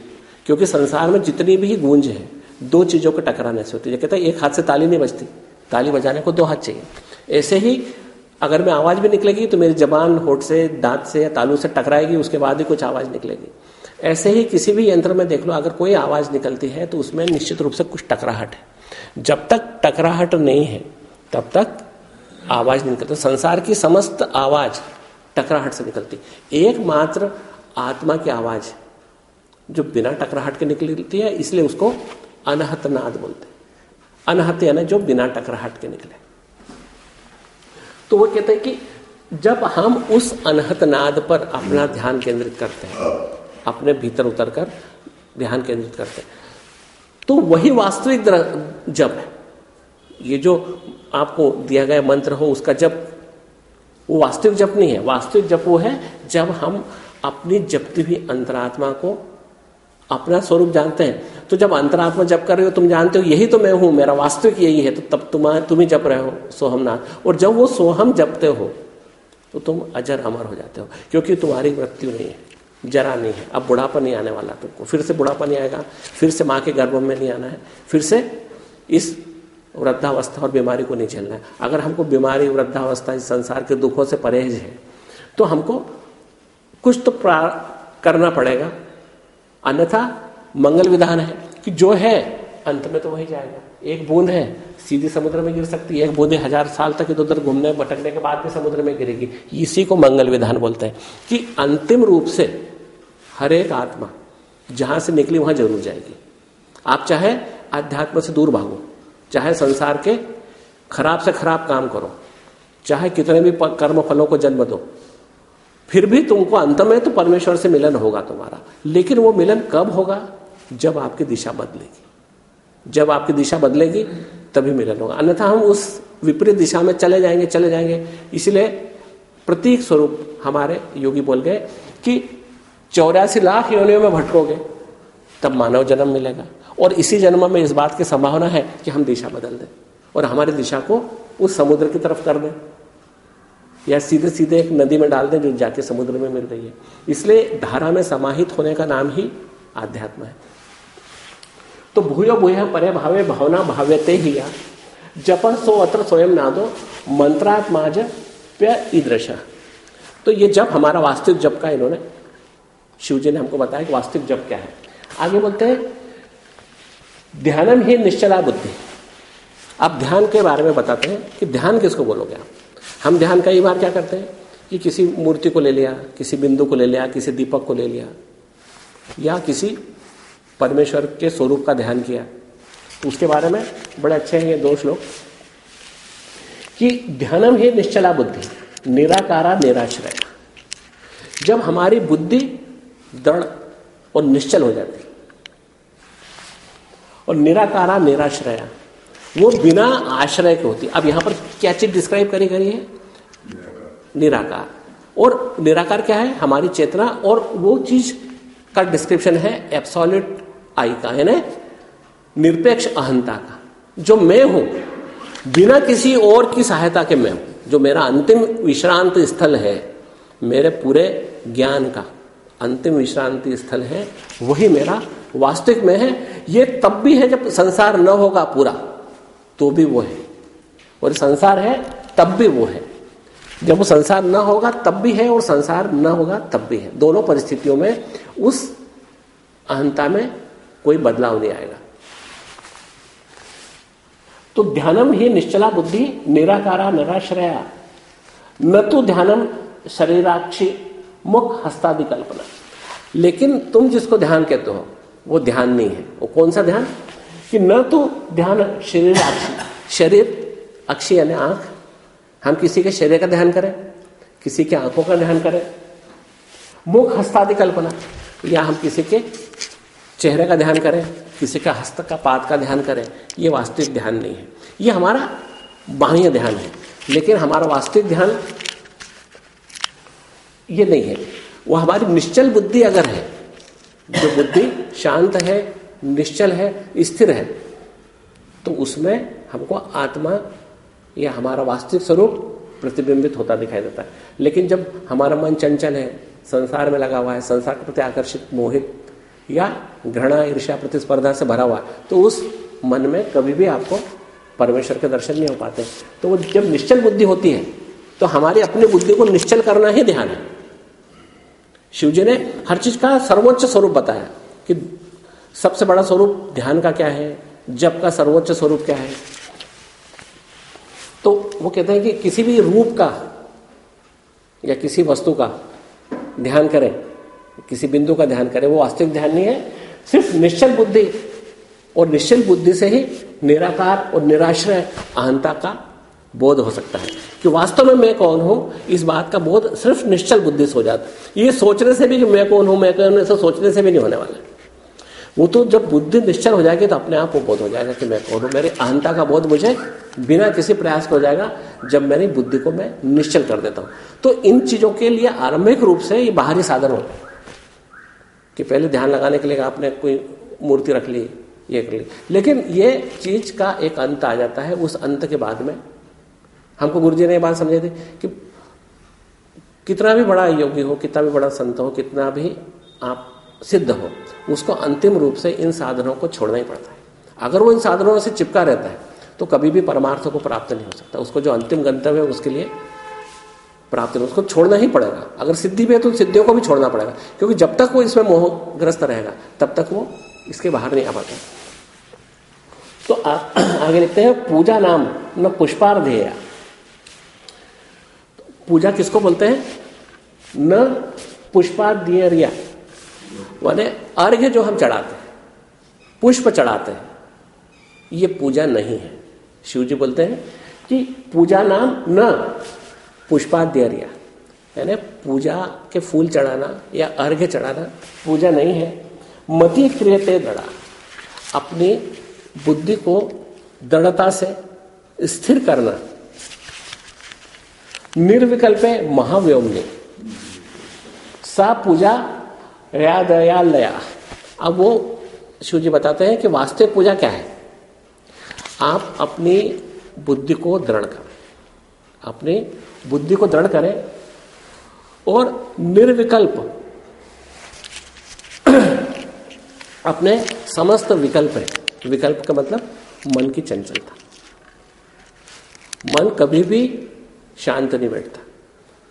क्योंकि संसार में जितनी भी गूंज है, दो चीज़ों के टकराने से होती है। कहते हैं, एक हाथ से ताली नहीं बजती। ताली बजाने को दो हाथ चाहिए। ऐसे ही अगर मैं आवाज़ भी निकलेगी तो मेरी जबान होठ से, दांत से या तालू से टकराएगी, उसके बाद ही कुछ आवाज़ निकलेगी। ऐसे ही किसी भी यंत्र में देख लो, अगर कोई आवाज़ निकलती है तो उसमें निश्चित रूप से कुछ टकराहट है। जब तक टकराहट नहीं है, तब तक आवाज़ नहीं निकलती। संसार की समस्त आवाज़ टकराहट से निकलती। एकमात्र आत्मा की आवाज़ जो बिना टकराहट के निकलती है, इसलिए उसको अनहत नाद बोलते अनहत यानी जो बिना टकराहट के निकले। तो वो कहते हैं कि जब हम उस अनहत नाद पर अपना ध्यान केंद्रित करते हैं, अपने भीतर उतर कर ध्यान केंद्रित करते हैं तो वही वास्तविक जब है। ये जो आपको दिया गया मंत्र हो, उसका जब, वो वास्तविक जप नहीं है। वास्तविक जप वो है, जब हम अपनी जपती हुई अंतरात्मा को अपना स्वरूप जानते हैं। तो जब अंतरात्मा जप कर रहे हो, तुम जानते हो यही तो मैं हूँ, मेरा वास्तविक यही है तो तब तुम तुम ही जप रहे हो सोहम नाथ और जब वो सोहम जपते हो तो तुम अजर अमर हो जाते हो, क्योंकि तुम्हारी मृत्यु नहीं है, जरा नहीं है। अब बुढ़ापा नहीं आने वाला तुमको। फिर से बुढ़ापा नहीं आएगा, फिर से माँ के गर्भ में नहीं आना है, फिर से इस वृद्धावस्था और बीमारी को नहीं झेलना है। अगर हमको बीमारी, वृद्धावस्था, इस संसार के दुखों से परहेज है तो हमको कुछ तो करना पड़ेगा। अन्यथा मंगल विधान है कि जो है, अंत में तो वही जाएगा। एक बूंद है, सीधी समुद्र में गिर सकती है। एक बूंदे हज़ार साल तक इधर उधर घूमने, भटकने के बाद भी समुद्र में गिरेगी। इसी को मंगल विधान बोलते हैं कि अंतिम रूप से हर एक आत्मा जहाँ से निकली, वहाँ ज़रूर जाएगी। आप चाहे अध्यात्म से दूर भागो, चाहे संसार के खराब से खराब काम करो, चाहे कितने भी कर्म फलों को जन्म दो फिर भी तुमको अंत में तो परमेश्वर से मिलन होगा तुम्हारा। लेकिन वो मिलन कब होगा? जब आपकी दिशा बदलेगी। जब आपकी दिशा बदलेगी, तभी मिलन होगा। अन्यथा हम उस विपरीत दिशा में चले जाएँगे चले जाएँगे। इसलिए प्रतीक स्वरूप हमारे योगी बोल गए कि चौरासी लाख योनियों में भटकोगे, तब मानव जन्म मिलेगा। और इसी जन्म में इस बात की संभावना है कि हम दिशा बदल दें और हमारी दिशा को उस समुद्र की तरफ़ कर दें। या सीधे सीधे एक नदी में डाल दें जो जाके समुद्र में मिल रही है। इसलिए धारा में समाहित होने का नाम ही आध्यात्म है। तो भूयो भूय परे भावे भावना भाव्यते ही या। जप सो अत्र स्वयं नादो मंत्रात्माज प्य ईदृश। तो ये जप, हमारा वास्तविक जप का इन्होंने शिव जी ने हमको बताया कि वास्तविक जप क्या है। आगे बोलते हैं, ध्यानम ही निश्चला बुद्धि। आप ध्यान के बारे में बताते हैं कि ध्यान किसको बोलोगे आप? हम ध्यान कई बार क्या करते हैं कि किसी मूर्ति को ले लिया, किसी बिंदु को ले लिया, किसी दीपक को ले लिया, या किसी परमेश्वर के स्वरूप का ध्यान किया। उसके बारे में बड़े अच्छे हैं ये दो श्लोक। कि ध्यानम ही निश्चला बुद्धि, निराकारा निराश्रय। जब हमारी बुद्धि दृढ़ और निश्चल हो जाती, और निराकारा निराश्रया वो बिना आश्रय के होती। अब यहाँ पर क्या चीज़ डिस्क्राइब करी गई है? निराकार। और निराकार क्या है? हमारी चेतना और वो चीज़ का डिस्क्रिप्शन है एब्सोल्यूट आई का है ना निरपेक्ष अहंता का। जो मैं हूँ, बिना किसी और की सहायता के मैं हूँ। जो मेरा अंतिम विश्रांत स्थल है, मेरे पूरे ज्ञान का अंतिम विश्रांति स्थल है, वही मेरा वास्तविक में है। ये तब भी है जब संसार न होगा पूरा। तो भी वो है। और संसार है, तब भी वो है। जब वो संसार न होगा, तब भी है और संसार न होगा, तब भी है। दोनों परिस्थितियों में उस अहंता में कोई बदलाव नहीं आएगा। तो ध्यानम ही निश्चला बुद्धि, निराकारा निराश्रया। न तो ध्यानम शरीराक्षी मुख हस्तादि कल्पना लेकिन तुम जिसको ध्यान कहते हो, वो ध्यान नहीं है। वो कौन सा ध्यान? कि न तो ध्यान शरीर शरीर, अक्षी यानी आँख। हम किसी के शरीर का ध्यान करें, किसी के आँखों का ध्यान करें। मुख हस्तादि कल्पना या हम किसी के चेहरे का ध्यान करें, किसी का हस्त का पाद का ध्यान करें, ये वास्तविक ध्यान नहीं है। ये हमारा बाह्य ध्यान है, लेकिन हमारा वास्तविक ध्यान ये नहीं है। वो हमारी निश्चल बुद्धि अगर है, जो बुद्धि शांत है निश्चल है, स्थिर है। तो उसमें हमको आत्मा या हमारा वास्तविक स्वरूप प्रतिबिंबित होता दिखाई देता है। लेकिन जब हमारा मन चंचल है, संसार में लगा हुआ है, संसार के प्रति आकर्षित, मोहित या घृणा, ईर्ष्या, प्रतिस्पर्धा से भरा हुआ है तो उस मन में कभी भी आपको परमेश्वर के दर्शन नहीं हो पाते। तो वो जब निश्चल बुद्धि होती है तो हमारी अपनी बुद्धि को निश्चल करना ही ध्यान है। शिव जी ने हर चीज़ का सर्वोच्च स्वरूप बताया कि सबसे बड़ा स्वरूप ध्यान का क्या है? जप का सर्वोच्च स्वरूप क्या है? तो वो कहते हैं कि किसी भी रूप का या किसी वस्तु का ध्यान करें। किसी बिंदु का ध्यान करें। वो वास्तविक ध्यान नहीं है, सिर्फ़ निश्चल बुद्धि। और निश्चल बुद्धि से ही निराकार और निराश्रय अहंता का बोध हो सकता है। कि वास्तव में मैं कौन हूँ? इस बात का बोध सिर्फ़ निश्चल बुद्धि से हो जाता है। ये सोचने से भी मैं कौन हूँ, मैं कौन हूँ, ऐसा सोचने से भी नहीं होने वाला वो तो जब बुद्धि निश्चल हो जाएगी तो अपने आप वो बोध हो जाएगा कि मैं कौन हूँ? मेरी अहंता का बोध मुझे बिना किसी प्रयास के हो जाएगा जब मेरी बुद्धि को मैं निश्चल कर देता हूँ। तो इन चीज़ों के लिए आरंभिक रूप से ये बाहरी साधन होते हैं कि पहले ध्यान लगाने के लिए आपने कोई मूर्ति रख ली, ये कर ली। लेकिन ये चीज़ का एक अंत आ जाता है उस अंत के बाद में। हमको गुरु जी ने बात समझे थी कि कितना भी बड़ा योगी हो, कितना भी बड़ा संत हो, कितना भी आप सिद्ध हो उसको अंतिम रूप से इन साधनों को छोड़ना ही पड़ता है। अगर वो इन साधनों से चिपका रहता है तो कभी भी परमार्थ को प्राप्त नहीं हो सकता। उसको जो अंतिम गंतव्य है उसके लिए प्राप्त नहीं उसको छोड़ना ही पड़ेगा। अगर सिद्धि भी है तो सिद्धियों को भी छोड़ना पड़ेगा। क्योंकि जब तक वो इसमें मोहग्रस्त रहेगा तब तक वो इसके बाहर नहीं आ पाता तो आ, आगे लिखते हैं पूजा नाम न पुष्पार्धेय। पूजा किसको बोलते हैं? न पुष्पाध्यरिया माने अर्घ्य जो हम चढ़ाते हैं, पुष्प चढ़ाते हैं, ये पूजा नहीं है। शिव जी बोलते हैं कि पूजा नाम न पुष्पाध्यरिया यानी पूजा के फूल चढ़ाना या अर्घ्य चढ़ाना पूजा नहीं है। मति क्रियते दड़ा। अपनी बुद्धि को दृढ़ता से स्थिर करना। निर्विकल्प महाव्योमने। सा पूजा दया अब वो शिव जी बताते हैं कि वास्तविक पूजा क्या है। आप अपनी बुद्धि को दृढ़ करें। अपनी बुद्धि को दृढ़ करें और निर्विकल्प अपने समस्त विकल्प है। विकल्प का मतलब मन की चंचलता। मन कभी भी शांत नहीं बैठता।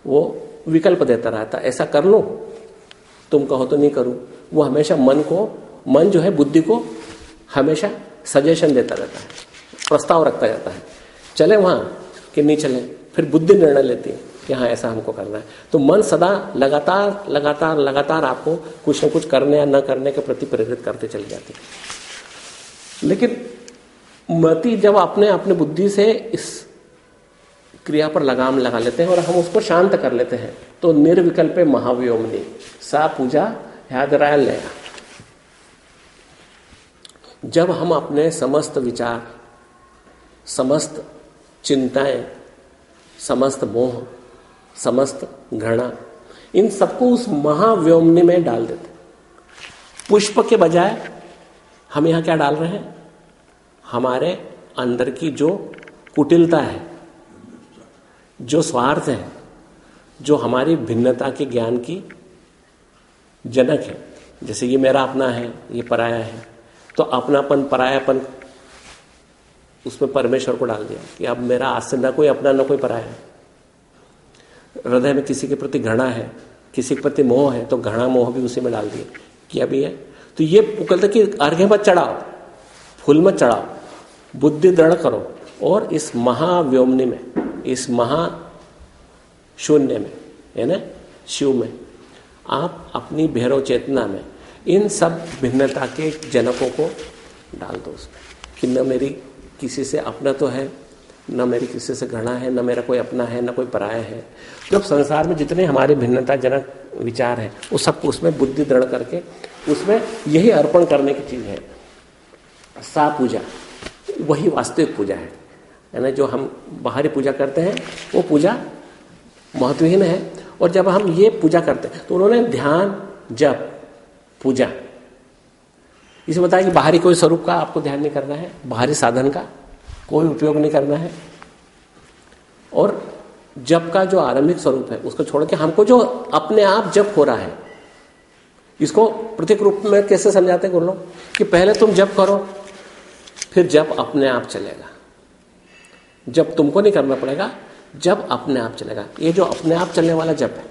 वो विकल्प देता रहता ऐसा कर लो? तुम कहो तो नहीं करूँ। वो हमेशा मन को, मन जो है बुद्धि को हमेशा सजेशन देता रहता है, प्रस्ताव रखता जाता है। चले वहाँ कि नहीं चले, फिर बुद्धि निर्णय लेती है कि हाँ ऐसा हमको करना है। तो मन सदा लगातार लगातार लगातार आपको कुछ न कुछ करने या न करने के प्रति प्रेरित करते चली जाती है। लेकिन मति जब आपने अपने बुद्धि से इस क्रिया पर लगाम लगा लेते हैं और हम उसको शांत कर लेते हैं। तो निर्विकल्प महाव्योमनी। सा पूजा याद रायल लेगा जब हम अपने समस्त विचार, समस्त चिंताएँ, समस्त मोह, समस्त घृणा, इन सबको उस महाव्योमनी में डाल देते पुष्प के बजाय हम यहाँ क्या डाल रहे हैं? हमारे अंदर की जो कुटिलता है जो स्वार्थ है, जो हमारी भिन्नता के ज्ञान की जनक है। जैसे ये मेरा अपना है, ये पराया है तो अपनापन, परायापन उसमें परमेश्वर को डाल दिया कि अब मेरा आज से न कोई अपना, न कोई पराया है। हृदय में किसी के प्रति घृणा है, किसी के प्रति मोह है तो घृणा, मोह भी उसी में डाल दिए किया भी है तो ये कहते कि अर्घ्य मत चढ़ाओ, फूल मत चढ़ाओ, बुद्धि दृढ़ करो और इस महाव्योमनी में, इस महा शून्य में, है ना? शिव में। आप अपनी भैरव चेतना में इन सब भिन्नता के जनकों को डाल दो उसमें कि न मेरी किसी से अपना तो है, न मेरी किसी से घृणा है, न मेरा कोई अपना है, न कोई पराया है। जब संसार में जितने हमारे भिन्नता जनक विचार है, वो सब उसमें बुद्धि दृढ़ करके, उसमें यही अर्पण करने की चीज़ है। सा पूजा, वही वास्तविक पूजा है। यानी जो हम बाहरी पूजा करते हैं, वो पूजा महत्वहीन है। और जब हम ये पूजा करते हैं तो उन्होंने ध्यान जब पूजा। इसे बताया कि बाहरी कोई स्वरूप का आपको ध्यान नहीं करना है, बाहरी साधन का कोई उपयोग नहीं करना है। और जब का जो आरंभिक स्वरूप है, उसको छोड़ के हमको जो अपने आप जब हो रहा है, इसको प्रतीक रूप में कैसे समझाते हैं लोग? कि पहले तुम जब करो, फिर जब अपने आप चलेगा। जब तुमको नहीं करना पड़ेगा, जब अपने आप चलेगा। ये जो अपने आप चलने वाला जब है,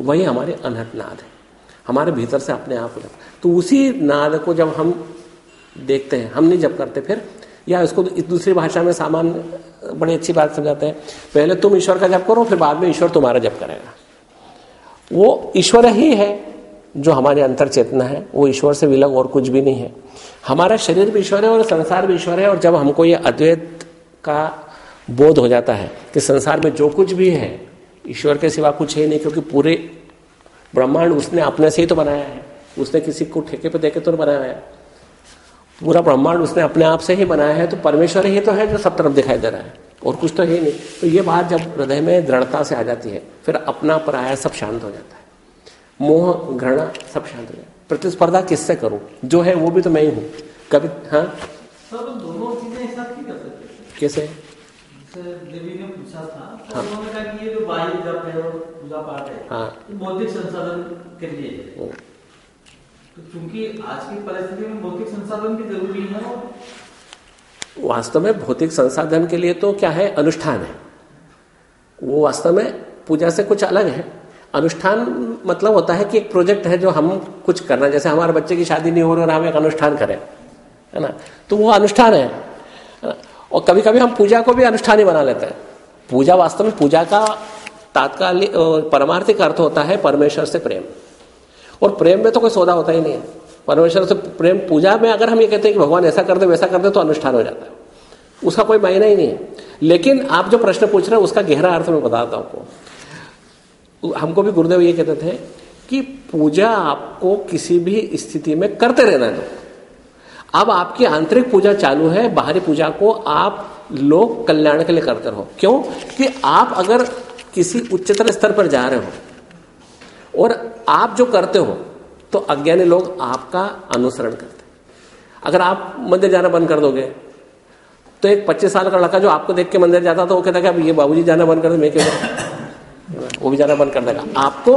वही हमारे अनहट नाद है। हमारे भीतर से अपने आप हो तो उसी नाद को जब हम देखते हैं, हम नहीं जब करते फिर, या इसको दूसरी भाषा में सामान बड़ी अच्छी बात समझाते हैं। पहले तुम ईश्वर का जप करो, फिर बाद में ईश्वर तुम्हारा जप करेगा। वो ईश्वर ही है जो हमारे अंतर चेतना है। वो ईश्वर से विलग और कुछ भी नहीं है। हमारा शरीर भी ईश्वर है और संसार भी ईश्वर है और जब हमको ये अद्वैत का बोध हो जाता है कि संसार में जो कुछ भी है, ईश्वर के सिवा कुछ है नहीं, क्योंकि पूरे ब्रह्मांड उसने अपने से ही तो बनाया है। उसने किसी को ठेके पे देके तो बनाया है। पूरा ब्रह्मांड उसने अपने आप से ही बनाया है तो परमेश्वर ही तो है जो सब तरफ़ दिखाई दे रहा है, और कुछ तो है नहीं। तो ये बात जब हृदय में दृढ़ता से आ जाती है, फिर अपना पराया सब शांत हो जाता है। मोह, घृणा सब शांत हो जाता है। प्रतिस्पर्धा किससे करूँ? जो है वो भी तो मैं ही हूँ। कभी हाँ? दोनों चीज़ें एक साथ कर सकते कैसे देवी ने पूछा था तो हाँ। उन्होंने कहा कि ये जो बाह्य जप है और पूजा पाठ है हाँ। बौद्धिक संसाधन के लिए तो क्योंकि आज की परिस्थिति में भौतिक संसाधन भी ज़रूरी है और वास्तव में भौतिक संसाधन के लिए तो क्या है? अनुष्ठान है। वो वास्तव में पूजा से कुछ अलग है। अनुष्ठान मतलब होता है कि एक प्रोजेक्ट है जो हम कुछ करना जैसे हमारे बच्चे की शादी नहीं हो रही और हम एक अनुष्ठान करें है ना? तो वो अनुष्ठान है। और कभी कभी हम पूजा को भी अनुष्ठानी बना लेते हैं। पूजा वास्तव में पूजा का तात्कालिक परमार्थिक अर्थ होता है परमेश्वर से प्रेम। और प्रेम में तो कोई सौदा होता ही नहीं है। परमेश्वर से प्रेम, पूजा में अगर हम ये कहते हैं कि भगवान ऐसा कर दे, वैसा कर दे तो अनुष्ठान हो जाता है। उसका कोई मायना ही नहीं है। लेकिन आप जो प्रश्न पूछ रहे हैं, उसका गहरा अर्थ मैं बताता हूँ आपको। हमको भी गुरुदेव ये कहते थे कि पूजा आपको किसी भी स्थिति में करते रहना दो अब आपकी आंतरिक पूजा चालू है, बाहरी पूजा को आप लोग कल्याण के लिए करते रहो। क्यों? कि आप अगर किसी उच्चतर स्तर पर जा रहे हो और आप जो करते हो तो अज्ञानी लोग आपका अनुसरण करते अगर आप मंदिर जाना बंद कर दोगे तो एक पच्चीस साल का लड़का जो आपको देख के मंदिर जाता था वो कहता कि ये बाबूजी जाना बंद कर दे, मैं क्यों वो भी जाना बंद कर देगा। आपको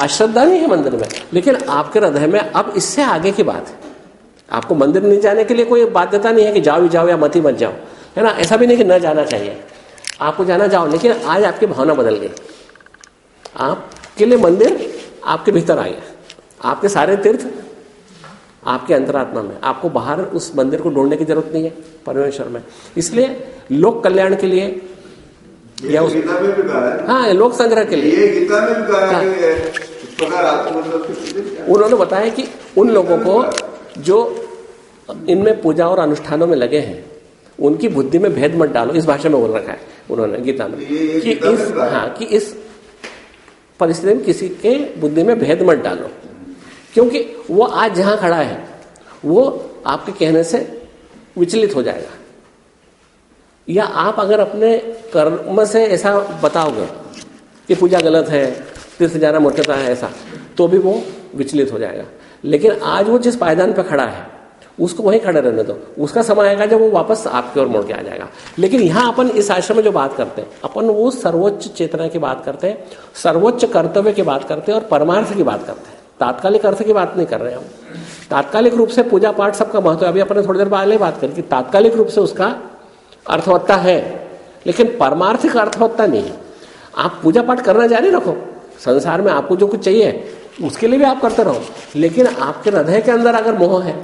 अश्रद्धा नहीं है मंदिर में, लेकिन आपके हृदय में अब इससे आगे की बात है। आपको मंदिर नहीं जाने के लिए कोई बाध्यता नहीं है कि जाओ ही जाओ या मत ही मत जाओ है ना? ऐसा भी नहीं कि न जाना चाहिए। आपको जाना जाओ लेकिन आज आपकी भावना बदल गई। आपके लिए मंदिर आपके भीतर आ है आपके सारे तीर्थ आपके अंतरात्मा में। आपको बाहर उस मंदिर को ढूँढने की ज़रूरत नहीं है परमेश्वर में। इसलिए लोक कल्याण के लिए या उस है। लोक संग्रह के लिए। गीता में भी कहा हाँ। उन्होंने बताया कि उन लोगों को जो इनमें पूजा और अनुष्ठानों में लगे हैं उनकी बुद्धि में भेद मत डालो इस भाषा में बोल रखा है उन्होंने गीता में। कि इस हाँ कि इस परिस्थिति में किसी के बुद्धि में भेद मत डालो। क्योंकि वो आज जहाँ खड़ा है वो आपके कहने से विचलित हो जाएगा। या आप अगर अपने कर्म से ऐसा बताओगे कि पूजा गलत है तीर्थ जाना मूर्खता है ऐसा तो भी वो विचलित हो जाएगा। लेकिन आज वो जिस पायदान पर खड़ा है, उसको वहीं खड़े रहने दो। उसका समय आएगा जब वो वापस आपकी ओर मुड़ के आ जाएगा। लेकिन यहाँ अपन इस आश्रम में जो बात करते हैं, अपन वो सर्वोच्च चेतना की बात करते हैं, सर्वोच्च कर्तव्य की बात करते हैं और परमार्थ की बात करते हैं। तात्कालिक अर्थ की बात नहीं कर रहे हम। तात्कालिक रूप से पूजा पाठ सबका महत्व है। अभी अपने थोड़ी देर पहले बात करी कि तात्कालिक रूप से उसका अर्थवत्ता है। लेकिन परमार्थिक अर्थवत्ता नहीं है। आप पूजा पाठ करना जारी रखो। संसार में आपको जो कुछ चाहिए उसके लिए भी आप करते रहो। लेकिन आपके हृदय के अंदर अगर मोह है,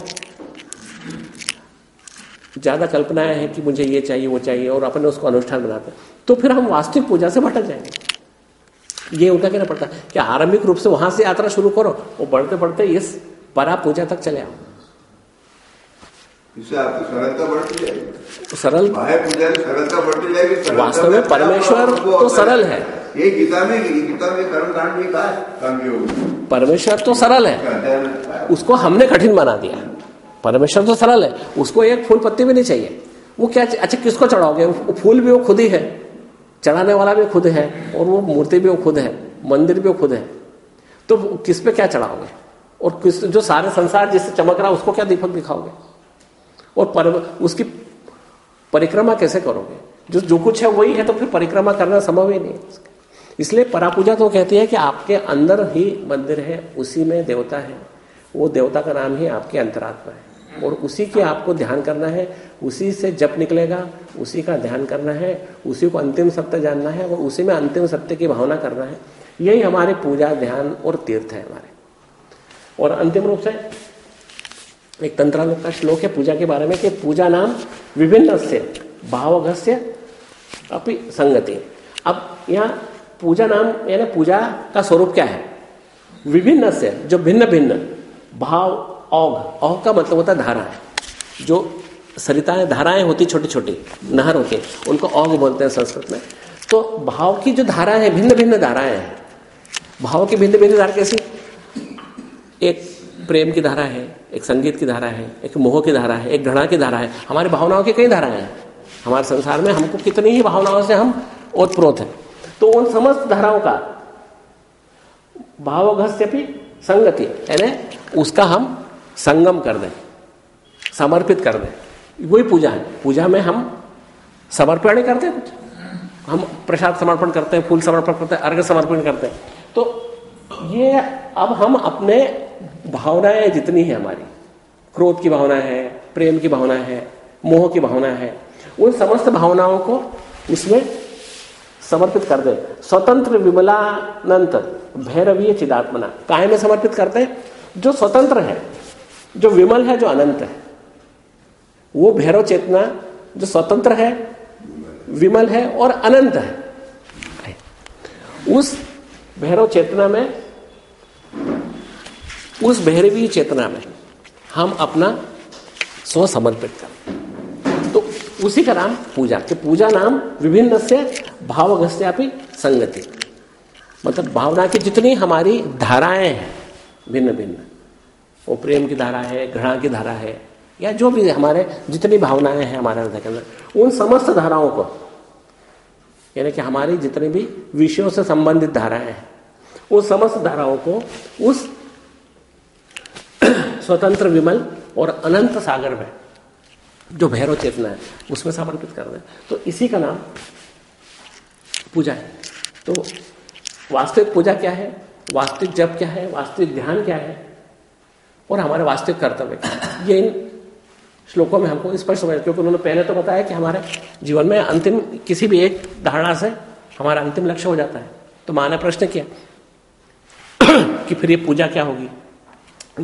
ज़्यादा कल्पनाएँ हैं कि मुझे ये चाहिए, वो चाहिए, और अपने उसको अनुष्ठान बनाते तो फिर हम वास्तविक पूजा से भटक जाएँगे। ये उल्टा कहना पड़ता है कि आरंभिक रूप से वहाँ से यात्रा शुरू करो, वो बढ़ते बढ़ते इस परा पूजा तक चले आओ। इससे आपकी सरलता बढ़ती जाएगी। तो सरल? बाह्य पूजा में सरलता बढ़ती जाएगी वास्तव में परमेश्वर तो सरल है। ये गीता में गीता में कर्म कांड में कहा कर्म योग परमेश्वर तो सरल है। है। उसको हमने कठिन बना दिया। परमेश्वर तो सरल है। उसको एक फूल पत्ती भी नहीं चाहिए। वो क्या अच्छा किसको चढ़ाओगे? वो फूल भी वो खुद ही है। चढ़ाने वाला भी खुद है और वो मूर्ति भी वो खुद है। मंदिर भी वो खुद है। तो किस पे क्या चढ़ाओगे? और किस जो सारे संसार जिससे चमक रहा है उसको क्या दीपक दिखाओगे? और पर, उसकी परिक्रमा कैसे करोगे? जो जो कुछ है वही है तो फिर परिक्रमा करना संभव ही नहीं इसलिए परापूजा तो कहती है कि आपके अंदर ही मंदिर है उसी में देवता है। वो देवता का नाम ही आपके अंतरात्मा है। और उसी के आपको ध्यान करना है उसी से जप निकलेगा उसी का ध्यान करना है उसी को अंतिम सत्य जानना है और उसी में अंतिम सत्य की भावना करना है। यही हमारे पूजा ध्यान और तीर्थ है हमारे। और अंतिम रूप से एक तंत्रालोक का श्लोक है पूजा के बारे में कि पूजा नाम विभिन्न से भावघस्य अपनी संगति। अब यहाँ पूजा नाम, यानी पूजा का स्वरूप क्या है? विभिन्न से जो भिन्न भिन्न भाव औघ औघ का मतलब होता है धाराएँ। जो सरिताएँ, धाराएँ होती छोटी छोटी नहर होती, उनको औघ बोलते हैं संस्कृत में। तो भाव की जो धाराएँ हैं भिन्न भिन्न धाराएँ हैं। भाव की भिन्न भिन्न धारा कैसी? एक प्रेम की धारा है एक संगीत की धारा है, एक मोह की धारा है, एक घृणा की धारा है। हमारी भावनाओं की कई धाराएँ हैं। हमारे संसार में हमको कितनी ही भावनाओं से हम ओतप्रोत हैं। तो उन समस्त धाराओं का भावघस्यपि संगति यानी उसका हम संगम कर दें, समर्पित कर दें। वही पूजा है। पूजा में हम समर्पण करते कुछ। हम प्रसाद समर्पण करते हैं, फूल समर्पण करते हैं, अर्घ समर्पण करते हैं। तो ये अब हम अपने भावनाएँ जितनी है हमारी, क्रोध की भावना है, प्रेम की भावना है, मोह की भावना है, उन समस्त भावनाओं को उसमें समर्पित कर दे। स्वतंत्र विमलानंत, भैरवीय चिदात्मना काय में समर्पित करते हैं? जो स्वतंत्र है, जो विमल है, जो अनंत है, वो भैरव चेतना जो स्वतंत्र है, विमल है और अनंत है। उस भैरव चेतना में, उस भैरवी चेतना में हम अपना स्व समर्पित कर। तो उसी का नाम पूजा, कि पूजा नाम विभिन्न से भावघस्यापि संगति। मतलब भावना की जितनी हमारी धाराएँ हैं भिन्न भिन्न वो प्रेम की धारा है, घृणा की धारा है, या जो भी हमारे जितनी भावनाएँ हैं हमारे हृदय के अंदर, उन समस्त धाराओं को यानी कि हमारी जितने भी विषयों से संबंधित धाराएँ हैं, उन समस्त धाराओं को उस स्वतंत्र, विमल और अनंत सागर में, जो भैरव चेतना है, उसमें समर्पित कर दें। तो इसी का नाम पूजा है। तो वास्तविक पूजा क्या है? वास्तविक जप क्या है? वास्तविक ध्यान क्या है? और हमारे वास्तविक कर्तव्य ये इन श्लोकों में हमको स्पष्ट समझ क्योंकि उन्होंने पहले तो बताया कि हमारे जीवन में अंतिम किसी भी एक धारणा से हमारा अंतिम लक्ष्य हो जाता है। तो माँ ने प्रश्न किया कि फिर ये पूजा क्या होगी?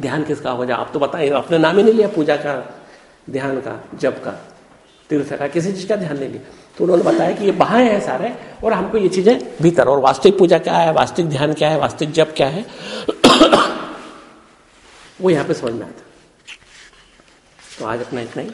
ध्यान किसका हो जाए आप तो बताइए, आपने नाम ही नहीं लिया पूजा का, ध्यान का, जप का, तीर्थ का, किसी चीज़ का ध्यान नहीं लिया। तो उन्होंने बताया कि ये बाहें हैं सारे, और हमको ये चीज़ें भीतर, और वास्तविक पूजा क्या है, वास्तविक ध्यान क्या है, वास्तविक जप क्या है? वो यहाँ पे समझ में आता तो आज अपना इतना ही